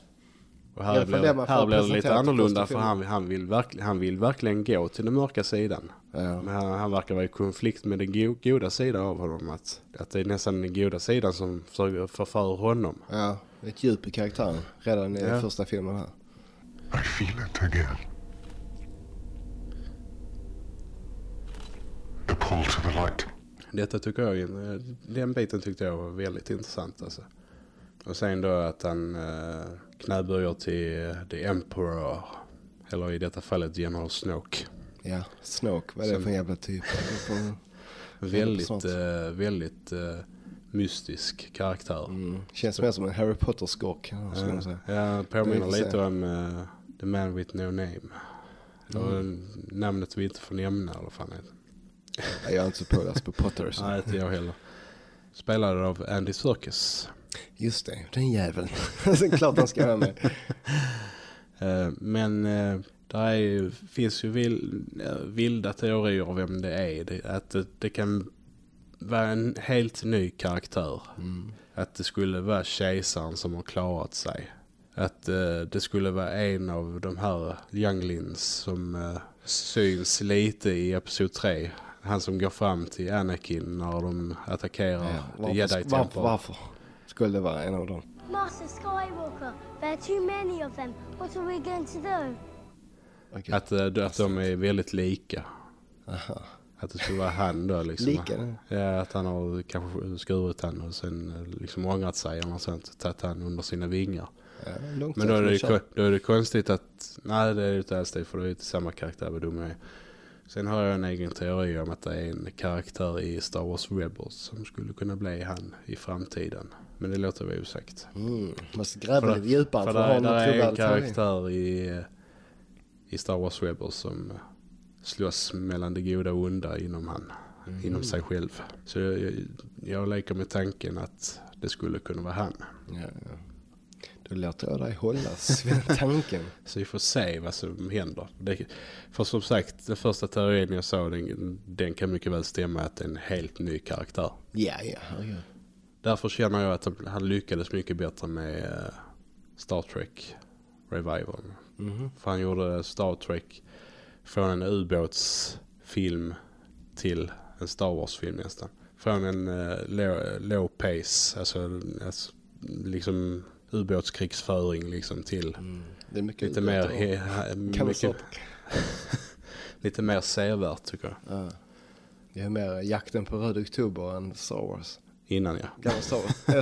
Och här blir, det här blir det lite annorlunda för han, han, vill verkligen, han vill verkligen gå till den mörka sidan. Ja. Men han, han verkar vara i konflikt med den go, goda sidan av honom. Att, att det är nästan den goda sidan som försöker förför honom. Ja, ett djup i karaktären redan i Ja. första filmen här. I feel it again. The pull to the light. Detta tycker jag, är- den biten tyckte jag var väldigt intressant alltså. Och sen då att han äh, knäböjer till eh, The Emperor. Eller i detta fallet General Snoke. Ja, Snoke, vad är det Som- för jävla typ? Väldigt, äh, väldigt äh, mystisk karaktär. Mm. Känns mer som en Harry Potter-skurk, säga. Ja, påminner lite se. om eh, The Man With No Name. Mm. namnet vi inte får nämna fan heter. Nej, Jag är inte så påläst på Potter. Så. Nej, inte jag heller. Spelad av Andy Serkis. Just det, den jäveln. Så klart han ska vara med. Eh, men eh, där är finns ju eh, vilda teorier om vem det är. Det, att det, det kan vara en helt ny karaktär. Att det skulle vara kejsaren som har klarat sig. Att eh, det skulle vara en av de här younglings som eh, syns lite i episod 3. Han som går fram till Anakin när de attackerar Ja, The varför, Jedi varför, skulle det vara en av dem? Master Skywalker, there are too many of them. What are we going to do? Okej. Att, eh, att de är väldigt lika. Aha. Att det skulle vara han då liksom. Lika? Ja, att han har kanske skurit han och sen eh, liksom ångrat sig eller något sånt. Tagit han under sina vingar. Ja, Men då är, det, då är det konstigt att, nej det är inte alls det för det är inte samma karaktär vad dum jag är. Sen har jag en egen teori om att det är en karaktär i Star Wars Rebels som skulle kunna bli han i framtiden. Men det låter väl osagt. Mm, måste gräva För, lite djupare för för att ha något är en karaktär i, i Star Wars Rebels som slåss mellan det goda och onda inom han. Mm. Inom sig själv. Så jag, jag leker med tanken att det skulle kunna vara han. Ja, ja. Då låter jag dig hållas vid den tanken. Så vi får se vad som händer. Det, för som sagt, den första teorin jag sa, den, den kan mycket väl stämma att det är en helt ny karaktär. Ja, ja, herregud. Därför känner jag att han- lyckades mycket bättre med eh, Star Trek Revival. Mhm. För han gjorde Star Trek från en ubåtsfilm till en Star Wars-film nästan. Från en uh, low, low pace, alltså, alltså liksom ubåtskrigsföring liksom till mycket lite mer, he, mycket, lite mer sevärt tycker jag. Ja. Det är mer jakten på röd oktober än Star Wars. Innan ja. Gamla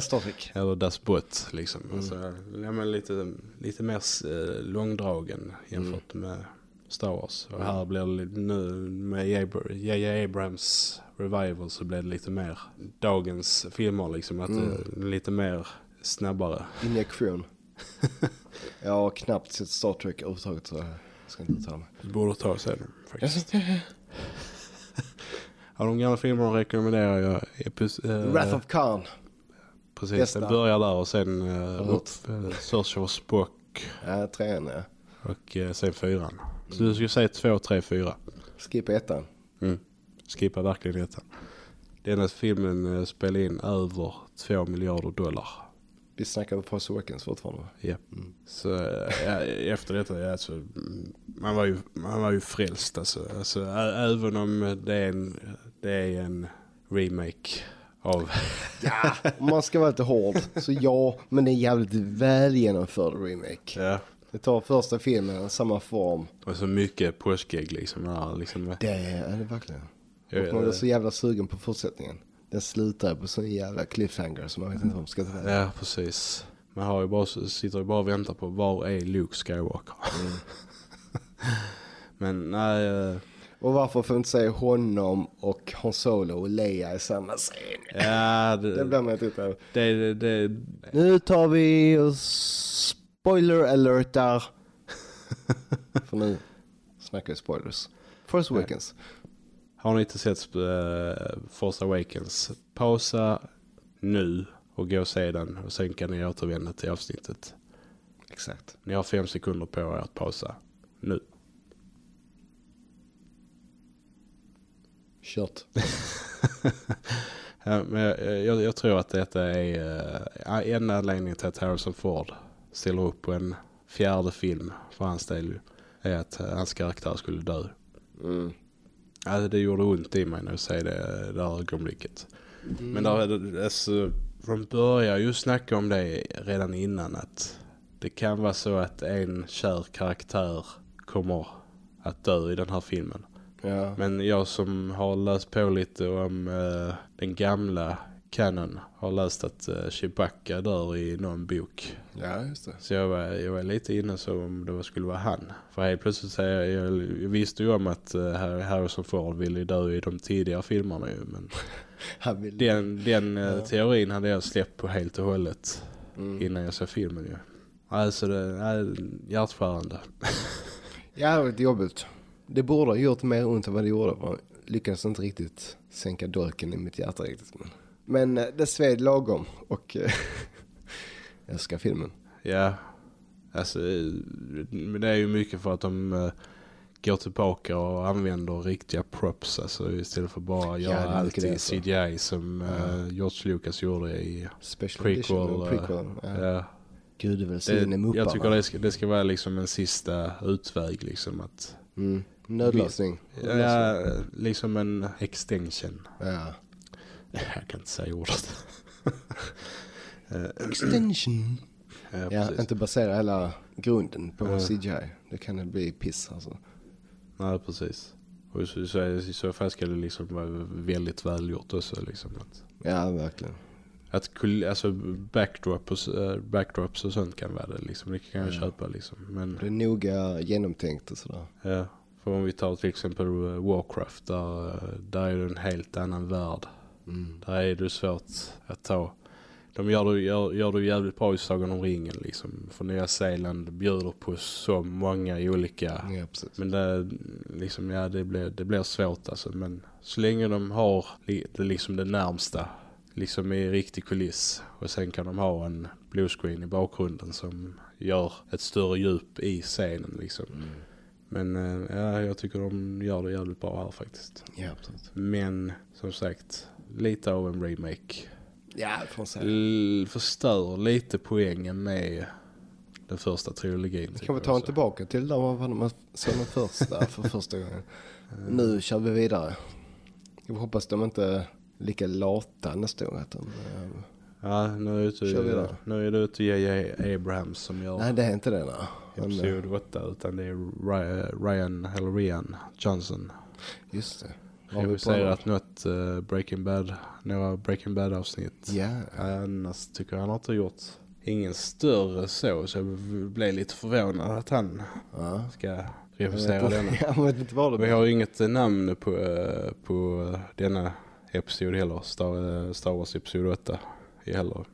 Star Trek. Eller Das Boot liksom. Mm. Alltså, ja, men lite, lite mer eh, långdragen jämfört Mm. med Star Wars. Och här blir det nu med J.J. Abrams revival så blir det lite mer dagens filmer liksom. Att Mm. är lite mer snabbare. Injektion. jag har knappt sett Star Trek överhuvudtaget så jag ska inte uttala mig. Du borde ta sig den faktiskt. Av de gamla filmerna rekommenderar jag epis, eh, Wrath of Khan. Precis, Bästa. den börjar där och sen hört. upp uh, Search for Spock Ja, trean ja. och eh, sen fyran. Så du skulle säga två, tre, fyra. Skippa ettan. Mm. Skippa verkligen detta. Denna filmen uh, spelade in över två miljarder dollar. Vi om Force Awakens fortfarande. Ja. Så eh, ja, efter detta, alltså, mm, man, var ju, man var ju frälst alltså. alltså även om det är en, det är en remake av... Ja, om man ska vara lite hård. Så ja, men det är en jävligt väl genomförd remake. ja. Det tar första filmen, samma form. Och så mycket påskägg liksom. Där, liksom Det är det verkligen. Och man är så jävla sugen på fortsättningen. Den slutar på sån jävla cliffhanger som man vet inte vad man ska ta. Ja, precis. Man har ju bara, sitter ju bara och väntar på var är Luke Skywalker. Men nej, eh, Och varför får inte se honom och Han Solo och Leia i samma scen? ja, Det det, blir man inte utav. det, det, det, Nu tar vi spoiler alert där. För nu snackar vi spoilers. Force Awakens. Har ni inte sett uh, Force Awakens? Pausa nu och gå och se den och sen kan ni återvända till avsnittet. Exakt. Ni har fem sekunder på er att pausa. Nu. Kört. Men jag, jag, jag tror att detta är uh, en anledning till att Harrison Ford ställer upp på en fjärde film för hans del är att eh, hans karaktär skulle dö. Mm. Alltså det gjorde ont i mig när jag säger det där ögonblicket. Mm. Men där, alltså, de börjar ju snacka om det redan innan att det kan vara så att en kär karaktär kommer att dö i den här filmen. Ja. Men jag som har läst på lite om eh, den gamla canon har läst att eh, Chewbacca dör i någon bok. ja, just det. Så jag var, jag var lite inne så om det skulle vara han. För helt plötsligt så jag, jag visste ju om att uh, Harrison Ford ville dö i de tidigare filmerna ju. Men den, den eh, Ja. teorin hade jag släppt på helt och hållet Mm. innan jag såg filmen ju. Alltså det är hjärtskärande. Jävligt jobbigt. Det borde ha gjort mer ont än vad det gjorde. Jag lyckades inte riktigt sänka dolken i mitt hjärta riktigt. Men, men eh, det sved lagom och eh, jag älskar filmen. Ja, alltså eh, men det är ju mycket för att de går tillbaka och använder riktiga props alltså istället för bara Ja, göra allt mycket i. CGI som Ja. George Lucas gjorde i Special prequel. prequel. Ja. ja. Gud välsigne Det, mupparna. jag tycker det ska, det ska vara liksom en sista utväg liksom att Mm. Nödlösning. ja, liksom en extension. Ja. Jag kan inte säga ordet. Extension. ja, Ja, inte basera hela grunden på Ja. CGI. Det kan det bli piss alltså. Nej, precis. Och så, så, i så fall ska det liksom vara väldigt välgjort också. Liksom, att, Ja, verkligen. att kul- alltså backdrop och, s- eh, backdrops och sånt kan vara det. Liksom. Det kan jag Ja. köpa liksom. Men Det är noga genomtänkt och sådär. ja, för om vi tar till exempel eh, Warcraft. Där, eh, där är det en helt annan värld. Mm. Där är det svårt att ta. De gör det, gör, gör det jävligt bra i Sagan om ringen liksom. För Nya Zeeland bjuder på så många olika Ja. Men det, liksom, ja, det, blir, det blir svårt alltså. Men så länge de har det, liksom det närmsta, liksom i riktig kuliss. Och sen kan de ha en bluescreen i bakgrunden som gör ett större djup i scenen liksom. Men eh, ja, jag tycker de gör det jävligt bra här faktiskt. Ja, precis. Men som sagt, lite av en remake. Ja, får säga. L- förstör lite poängen med den första trilogin. Kan vi ta en tillbaka till där var man såg den första för första gången. Nu kör vi vidare. Jag hoppas de inte är lika lata nästa gång. Att de, eh, Ja, nu är ute, vidare. nu är det ute J.J. Abrahams som gör nej, det är inte det. Eh, episod 8 utan det är Ry- Ryan, eller Rian Johnson. just det. Regisserat något uh, Breaking Bad, några Breaking Bad avsnitt. Ja. Annars tycker jag han har inte gjort ingen större så, så jag blev lite förvånad att han Ja. ska regissera denna. jag vet inte vad det Vi har inget namn på, eh, på denna episod heller, Star, eh, Star Wars episod 8 heller.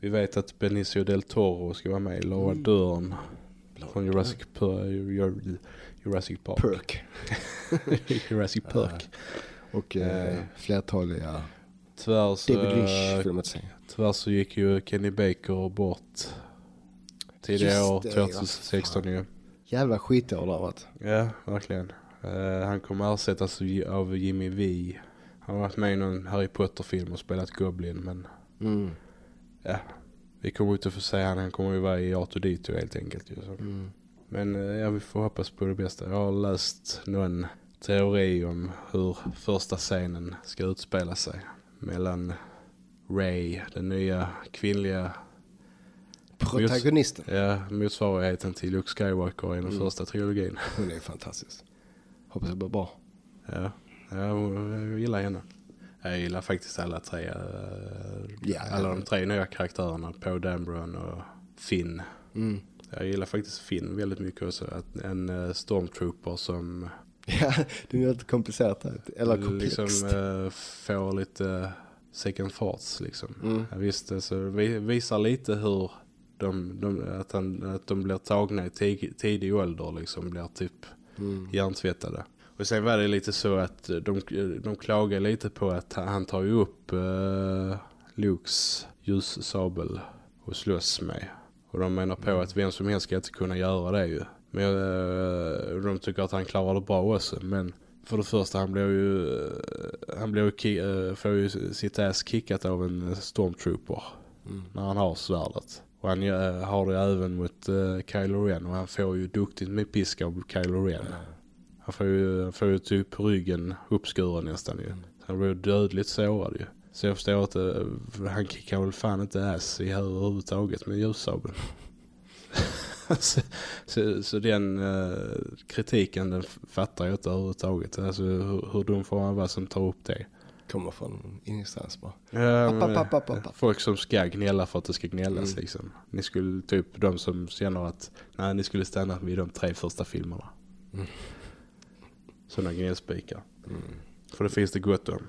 Vi vet att Benicio del Toro ska vara med, Laura Mm. Dern från Jurassic, Pur- Jurassic Park. Perk. Jurassic Park. Och eh, Eh. flertaliga Tyvärr så, David Lynch man säga. tyvärr så gick ju Kenny Baker bort tidigare år, det, ja, 2016 ju. Jävla skitår det har varit. Ja, verkligen. Eh, han kommer ersättas av Jimmy V. Han har varit med i någon Harry Potter-film och spelat Goblin, men Mm. ja, vi kommer inte få se han. Han kommer ju vara i Arthur Dito helt enkelt. Ju, så. Mm. Men eh, ja, vi får hoppas på det bästa. Jag har läst någon teori om hur första scenen ska utspela sig mellan Ray, den nya kvinnliga Protagonisten. ja, motsvarigheten till Luke Skywalker i den Mm. första trilogin. Hon är fantastisk. Hoppas det blir bra. Ja, jag gillar henne. Jag gillar faktiskt alla tre. eh, Ja, alla de tre nya karaktärerna. Poe Dameron och Finn. Mm. Jag gillar faktiskt Finn väldigt mycket också. Att en eh, stormtrooper som Ja, det är lite komplicerat här. Eller komplext. liksom eh, får lite second thoughts liksom. Mm. Ja, visst, alltså, vi, visar lite hur de, de, att, han, att de blir tagna i tig, tidig ålder liksom. Blir typ Mm. hjärntvättade. Och sen var det lite så att de, de klagar lite på att han tar ju upp uh, Lukes ljussabel och slåss med. Och de menar på att vem som helst ska inte kunna göra det ju. Men eh, de tycker att han klarar det bra också. Men för det första, han blir ju, eh, han blir ju eh, får ju sitt ass kickat av en stormtrooper Mm. när han har svärdet. Och han har det även mot uh, Kylo Ren och han får ju duktigt med pisk av Kylo Ren. Han får ju, han får ju typ ryggen uppskuren nästan ju. Så han blir ju dödligt sårad ju. Så jag förstår att uh, han kickar väl fan inte ass i överhuvudtaget med ljussabeln. så, så, så den uh, kritiken den fattar jag inte överhuvudtaget. Alltså hur, hur dum får man vara som tar upp det. Kommer från ingenstans bara. Ja, App, app, app, app, app. Folk som ska gnälla för att det ska gnällas Mm. liksom. Ni skulle typ de som känner att nej, ni skulle stanna vid de tre första filmerna. Mm. Sådana gnällspikar. För det finns det gott om.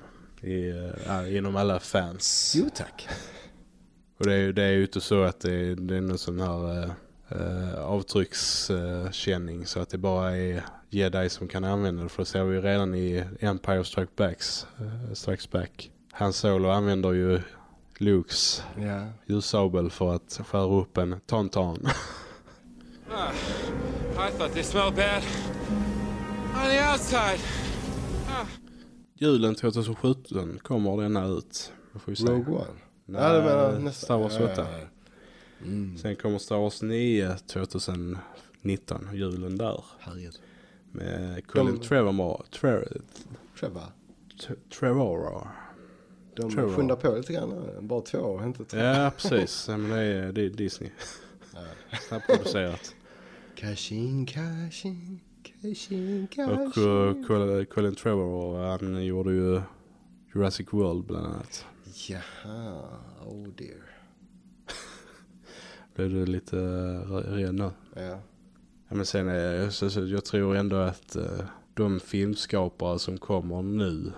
I, äh, inom alla fans. Jo tack. Och det är, ju- det är ju inte så att det är, det är någon sån här äh, äh, avtryckskänning så att det bara är Jedi som kan använda det. För det ser vi ju redan i Empire Strike Backs, äh, Strikes Back. Han Solo använder ju Lukes Ja. ljussabel för att skära upp en tauntaun. Ah, I thought they smelled bad on the outside. Julen 2017 kommer denna ut. Rogue One. Nej, Ja, du menar nästa. Star Wars Ja, 8. ja, ja. Mm. Sen kommer Star Wars 9 2019, julen där. Herregud. Med Colin De- Trevorrow. Tre, Trevor. Tre- Trevorrow. De Trevor. skyndar på lite grann. Bara två år, inte tre. Ja, precis. Men det, är, det är Disney. Snabbt Cashin, cashin, cashin, Och cashin. uh, Colin, Trevorrow, han gjorde ju Jurassic World bland annat. Jaha, oh dear. Blev du lite uh, rädd nu? Ja. Ja, men sen är jag, så, så, jag tror ändå att eh, de filmskapare som kommer nu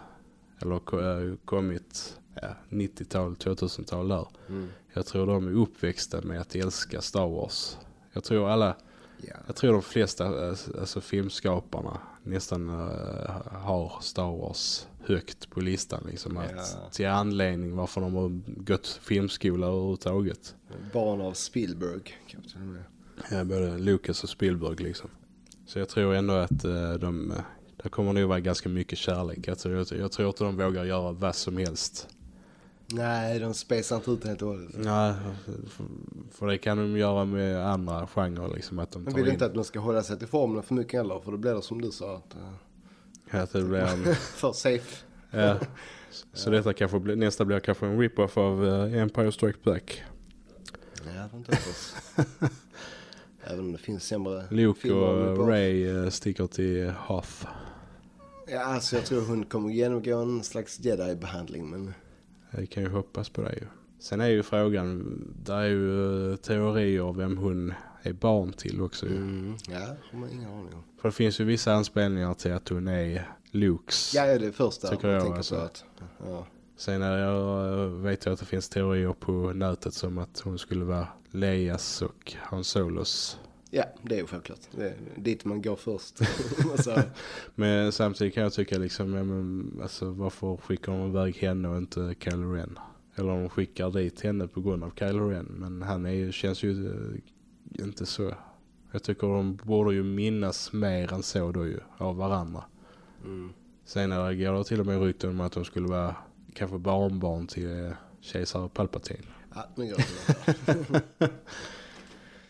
eller ko- kommit ja, 90-tal, 2000-tal där. Mm. Jag tror de är uppväxta med att älska Star Wars. Jag tror alla, Ja. jag tror de flesta eh, alltså filmskaparna nästan eh, har Star Wars högt på listan. Liksom, att, Ja. Till anledning varför de har gått filmskola överhuvudtaget. Barn av Spielberg. Ja, både Lucas och Spielberg liksom. Så jag tror ändå att eh, de, där kommer nog vara ganska mycket kärlek. Jag tror, jag, jag tror inte de vågar göra vad som helst. Nej, de spesar inte ut helt och hållet. Nej, för, det kan de göra med andra genrer liksom. Att de tar vill in, inte att de ska hålla sig till formen för mycket heller. För då blir det som du sa. Att, eh, att det blir en, för safe. ja. Så detta kanske blir, nästa blir kanske en rip-off av eh, Empire Strike Back. Ja, det inte. Även om det finns sämre Luke och. Ray eh, sticker till Hoth. Ja, alltså jag tror hon kommer genomgå en slags jedi-behandling. Men Jag kan ju hoppas på det ju. Sen är ju frågan, där är ju eh, teorier vem hon är barn till också ju. mm, ja, har man ingen aning om. För det finns ju vissa anspelningar till att hon är Lukes. Ja, det är det första Tycker jag, tänker alltså. på. Att, ja. Sen jag, eh, vet jag att det finns teorier på nätet som att hon skulle vara Leias och Han Solos. Ja, det är ju självklart. Det är dit man går först. alltså, Men samtidigt kan jag tycka liksom, ja, men, alltså, varför skickar de iväg henne och inte Kylo Ren? Eller om de skickar dit henne på grund av Kylo Ren. Men han är känns ju eh, inte så. Jag tycker de borde ju minnas mer än så då ju, av varandra. mm. Senare går det till och med rykten om att de skulle vara kanske barnbarn till eh, kejsare Palpatine. Ja, går det.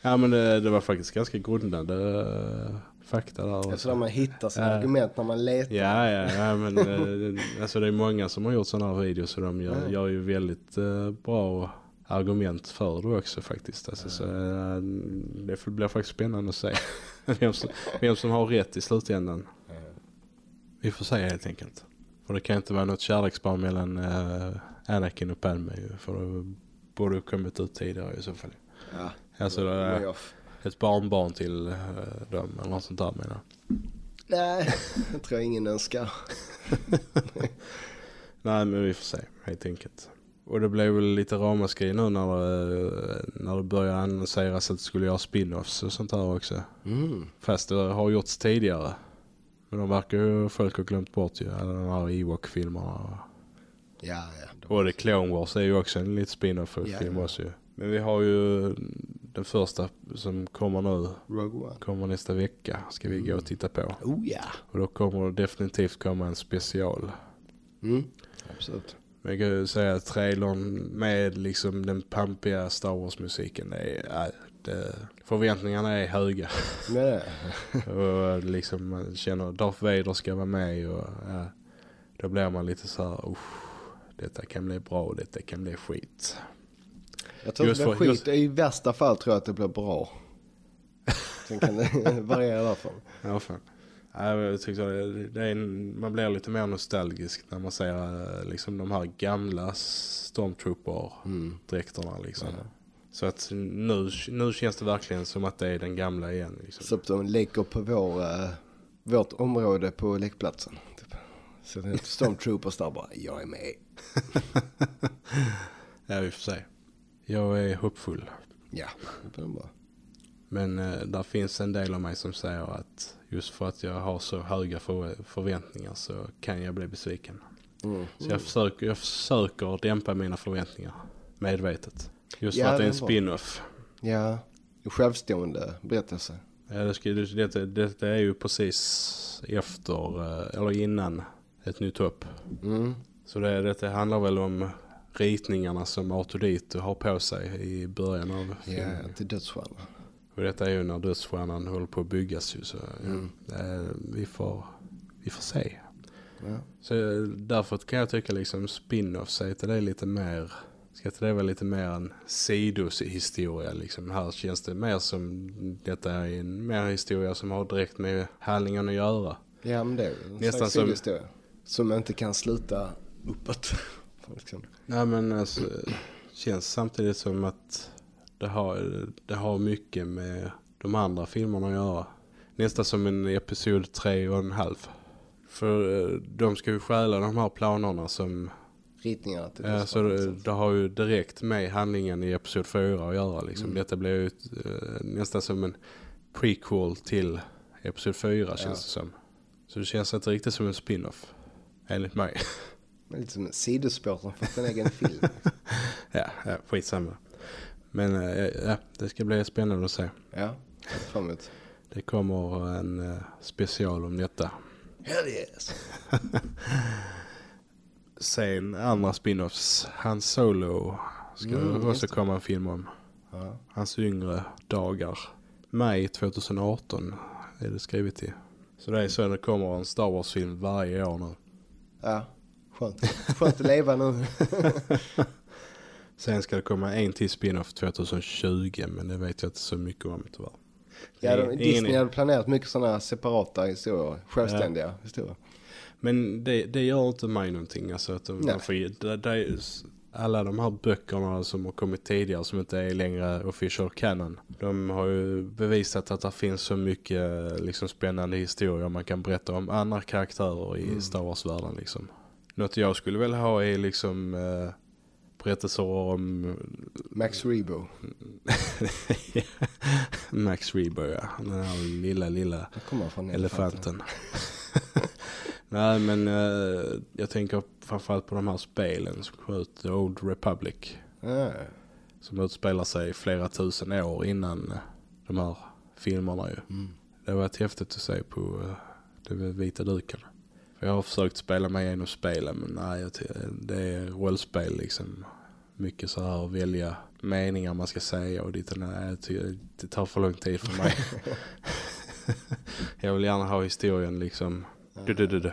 Ja men det, det var faktiskt ganska grundande eh, fakta där. Alltså där man hittar sina Ja. argument när man letar. Ja, ja, ja men eh, alltså det är många som har gjort sådana här videos och de gör, Ja. gör ju väldigt eh, bra argument för det också faktiskt. Alltså, så, det blir faktiskt spännande att se vem, som, vem som har rätt i slutändan. Vi får se helt enkelt. För det kan inte vara något kärleksbarn mellan Anakin och Padme för det borde ha kommit ut tidigare i så fall. Ja, Alltså det off. ett barnbarn till eh, dem eller något sånt där menar. Nej, det tror jag ingen önskar. Nej men vi får se helt enkelt. Och det blev väl lite ramaskri nu när det, när det började annonseras att det skulle göra spin-offs och sånt där också. Mm. Fast det har gjorts tidigare. Men de verkar ju folk ha glömt bort ju. Alla de här Ewok-filmerna. Ja, ja. Och The Clone Wars är ju också en liten spin-off Ja, ja. också ju. Men vi har ju den första som kommer nu. Rogue One. Kommer nästa vecka. Ska vi gå och titta på. Oh ja. Och då kommer det definitivt komma en special. Mm. Absolut. Men jag kan ju säga att trailern med liksom den pampiga Star Wars-musiken, är, äh, det, förväntningarna är höga. Det. och liksom man känner Darth Vader ska vara med och ja, då blir man lite så här, "Uff, detta kan bli bra och detta kan bli skit. Jag tror Just att det blir just- skit. I värsta fall tror jag att det blir bra. Sen kan det variera därifrån. Ja, fan. Ja, jag tyckte det, är en, man blir lite mer nostalgisk när man ser eh, liksom de här gamla Stormtrooper-dräkterna liksom. Så att nu, nu känns det verkligen som att det är den gamla igen. Liksom. Så att de leker på vår, eh, vårt område på lekplatsen. Typ. Så det är stormtroopers där bara, jag är med. Ja, vi får se. Jag är hoppfull. Ja, det blir bra. Men eh, där finns en del av mig som säger att just för att jag har så höga för, förväntningar så kan jag bli besviken. Mm. Så jag försöker, jag försöker dämpa mina förväntningar medvetet. Just Ja, för att det är en spin-off. Ja, en självstående berättelse. Ja, det, ska, det, det, det är ju precis efter, eh, eller innan ett nytt hopp. Mm. Så det, det handlar väl om ritningarna som Artudito har på sig i början av Ja, filmen. till dödsstjärna. Och detta är ju när dödsstjärnan håller på att byggas ju. Så ja, Mm. eh, vi, får, vi får se. Ja. Så eh, därför kan jag tycka liksom spin-off, säg till det lite mer, ska inte det vara lite mer en sidoshistoria liksom. Här känns det mer som detta är en mer historia som har direkt med handlingen att göra. Ja, men det är en Nästan som-. Som inte kan sluta uppåt. Liksom. Nej men alltså, känns samtidigt som att det har, det har mycket med de andra filmerna att göra. Nästan som en episod tre och en halv. För eh, de ska ju stjäla de här planerna som... Ritningarna till Ja, så det, det har ju direkt med handlingen i episod 4 att göra liksom. Mm. Detta blir ju eh, nästan som en prequel till episod 4 känns Ja. det som. Så det känns inte riktigt som en spin-off. Enligt mig. Lite som en sidospår som fått en egen film. ja, ja, skitsamma. Men eh, ja, det ska bli spännande att se. Ja, fram emot. Det kommer en eh, special om detta. Hell yes! Sen andra spin-offs. Hans Solo ska Mm, också komma en film om. Ja. Hans yngre dagar. Maj 2018 är det skrivet i. Så det är så att det kommer en Star Wars-film varje år nu. Ja, skönt. Skönt att leva nu. Sen ska det komma en till spin-off 2020 men det vet jag inte så mycket om tyvärr. Ja, de, Disney hade planerat mycket sådana separata historier. Självständiga historier. Men det, det gör inte mig någonting. Alltså att de, man får, det, det är, alla de här böckerna som har kommit tidigare som inte är längre official canon. De har ju bevisat att det finns så mycket liksom, spännande historier man kan berätta om andra karaktärer i Mm. Star Wars-världen. Liksom. Något jag skulle vilja ha är liksom eh, berättelser om Max Rebo. Max Rebo, ja. Den här lilla, lilla från elefanten. Nej, men eh, jag tänker framförallt på de här spelen som kom ut, The Old Republic. Ja, Som utspelar sig flera tusen år innan eh, de här filmerna ju. Mm. Det har varit häftigt att se på uh, den vita duken. För jag har försökt spela mig igenom spelen men nej, det är rollspel liksom. Mycket så här att välja meningar man ska säga och dit och nej, det tar för lång tid för mig. jag vill gärna ha historien liksom du, du, du, du.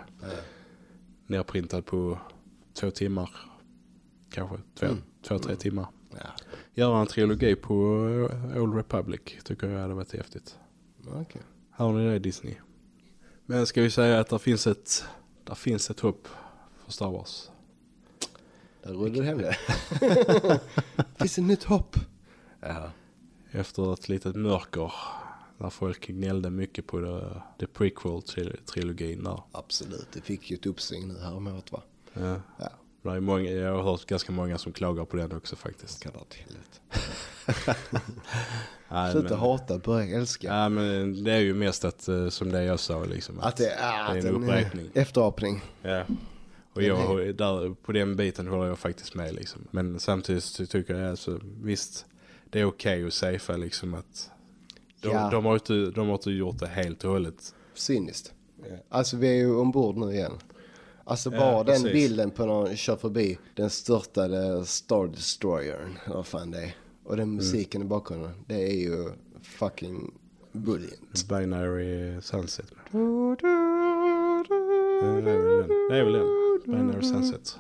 nerprintad på två timmar. Kanske två, Mm. två tre timmar. ja. Göra en trilogi på Old Republic tycker jag hade varit häftigt. okej. Har ni det Disney? Men ska vi säga att det finns ett, där finns ett hopp för Star Wars. Där rullade det hem det. Finns ett nytt hopp. Ja. Efter ett litet mörker där folk gnällde mycket på det, det prequel-trilogin där. Absolut, det fick ju ett uppsving nu här om året va? Ja. Ja. Det är många, jag har hört ganska många som klagar på den också faktiskt. Kan helvete. Nej, Sluta men- hata, börja älska. Ja men det är ju mest att, eh, som det jag sa liksom. Att det är, det är att en eh, efterapning. Ja. Och jag, där, på den biten håller jag faktiskt med liksom. Men samtidigt tycker jag alltså, visst, det är okej att safea liksom att de, Ja. de, har inte, de har inte gjort det helt och hållet. Cyniskt. Alltså vi är ju ombord nu igen. Alltså Ja, bara den precis. bilden på någon kör förbi den störtade Star Destroyern. Vad fan det är. Och Mm. den musiken i bakgrunden. Det är ju fucking brilliant. Binary Sunset. Ja, Det är väl den. Det är väl den. Binary Sunset.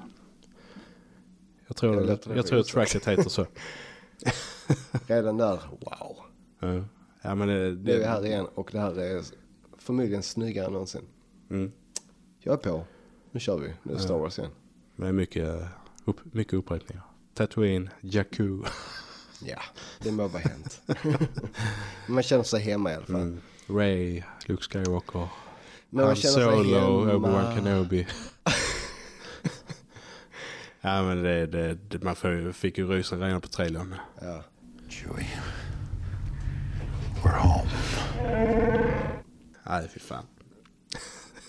Jag tror, Det låter jag tror tracket heter så. Redan där, wow. Ja, ja men det, Nu är vi här igen och det här är förmodligen snyggare än någonsin. Mm. Jag är på. Nu kör vi. Nu är Star Wars igen. Det är mycket, upp, mycket upprepningar. Tatooine, Jakku. Ja, det må vara hänt. Man känner sig hemma i alla fall. Mm. Ray, Luke Skywalker. Men man Han Solo. Obi-Wan Kenobi. ja men det, det, det, man får, fick ju rysen redan på trailern. Ja. Chewie. We're home. Nej fy fan.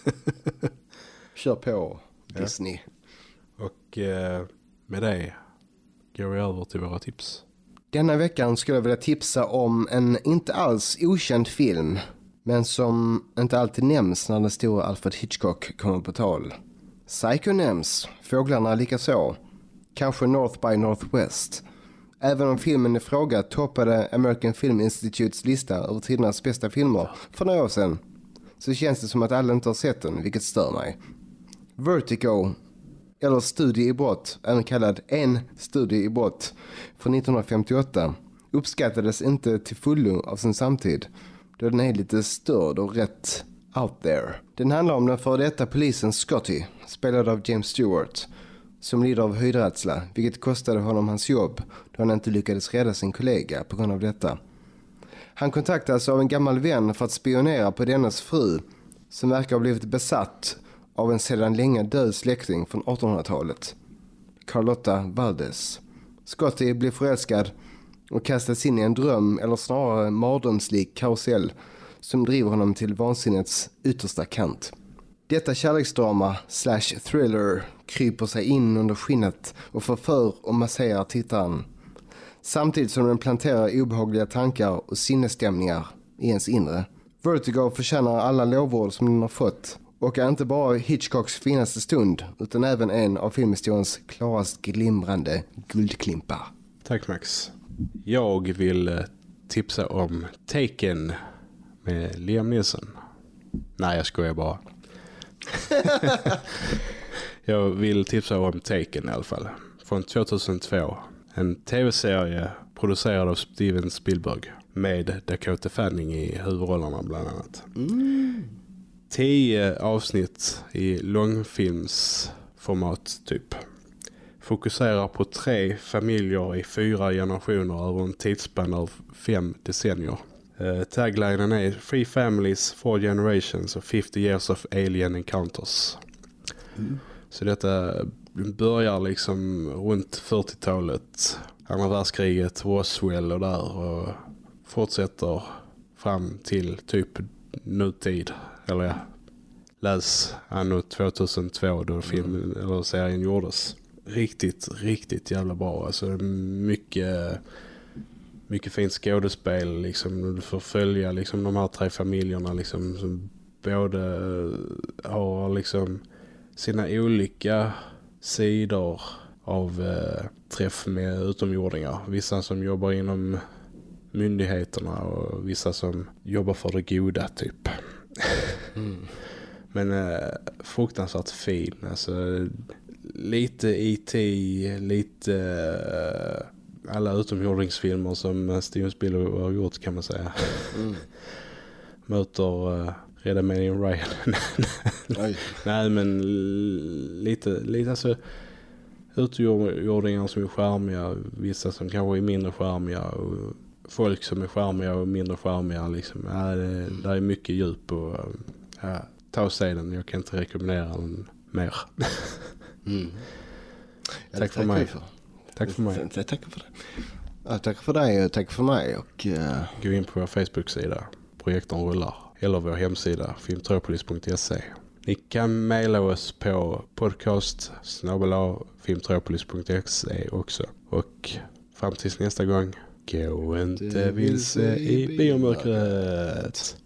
Kör på Disney. Och eh, med det går vi över till våra tips. Denna veckan skulle jag vilja tipsa om en inte alls okänd film. Men som inte alltid nämns när den stora Alfred Hitchcock kommer på tal. Psycho nämns, Fåglarna likaså. Kanske North by Northwest. Även om filmen i fråga toppade American Film Institutes lista över tidernas bästa filmer för några år sedan. Så känns det som att alla inte har sett den, vilket stör mig. Vertigo, eller Studie i brott, även kallad En studie i brott, från 1958, uppskattades inte till fullo av sin samtid, då den är lite störd och rätt out there. Den handlar om den före detta polisen Scotty, spelad av James Stewart, som lider av höjdrädsla, vilket kostade honom hans jobb då han inte lyckades rädda sin kollega på grund av detta. Han kontaktas av en gammal vän för att spionera på dennes fru som verkar ha blivit besatt av en sedan länge död släkting från 1800-talet. Carlotta Valdez. Scotty blir förälskad och kastas in i en dröm eller snarare mardrömslik karusell som driver honom till vansinnets yttersta kant. Detta kärleksdrama slash thriller kryper sig in under skinnet och förför och masserar tittaren samtidigt som den planterar obehagliga tankar och sinnesstämningar i ens inre. Vertigo förtjänar alla lovord som den har fått och är inte bara Hitchcocks finaste stund utan även en av filmhistoriens klarast glimrande guldklimpar. Tack Max. Jag vill eh, tipsa om Taken med Liam Neeson. Nej, jag skojar bara. jag vill tipsa om Taken i alla fall. Från 2002. En tv-serie producerad av Steven Spielberg. Med Dakota Fanning i huvudrollerna bland annat. Tio avsnitt i långfilmsformat typ fokuserar på tre familjer i fyra generationer över en tidsspann av fem decennier. Uh, taglinen är Three families, four generations och 50 years of alien encounters. Så detta börjar liksom runt 40-talet, andra världskriget, Roswell och där och fortsätter fram till typ nutid. Eller ja, läs anno 2002 då filmen eller serien gjordes riktigt, riktigt jävla bra. Alltså mycket mycket fint skådespel liksom. Du får följa liksom de här tre familjerna liksom som både har liksom sina olika sidor av eh, träff med utomjordingar. Vissa som jobbar inom myndigheterna och vissa som jobbar för det goda typ. Men eh, fruktansvärt fin. Alltså lite E.T. lite eh, alla utomjordingsfilmer som Steven Spielberg har gjort kan man säga. Mm. Möter uh, Rädda Meningen Ryan. Nej men lite, lite alltså utomjordingar som är skärmiga, vissa som kanske är mindre skärmiga och folk som är skärmiga och mindre skärmiga liksom. Ja, det, där är mycket djup och ja, ta se den. Jag kan inte rekommendera den mer. Mm. Ja, Tack för mig. för. Tack för mig. Jag tackar för det. Ja, tack för dig och tack för mig. Och, eh, Gå in på vår Facebook-sida, projektorn rullar, eller vår hemsida filmtropolis.se. Ni kan mejla oss på podcast också. Och fram tills nästa gång, gå inte vilse i biomörkret.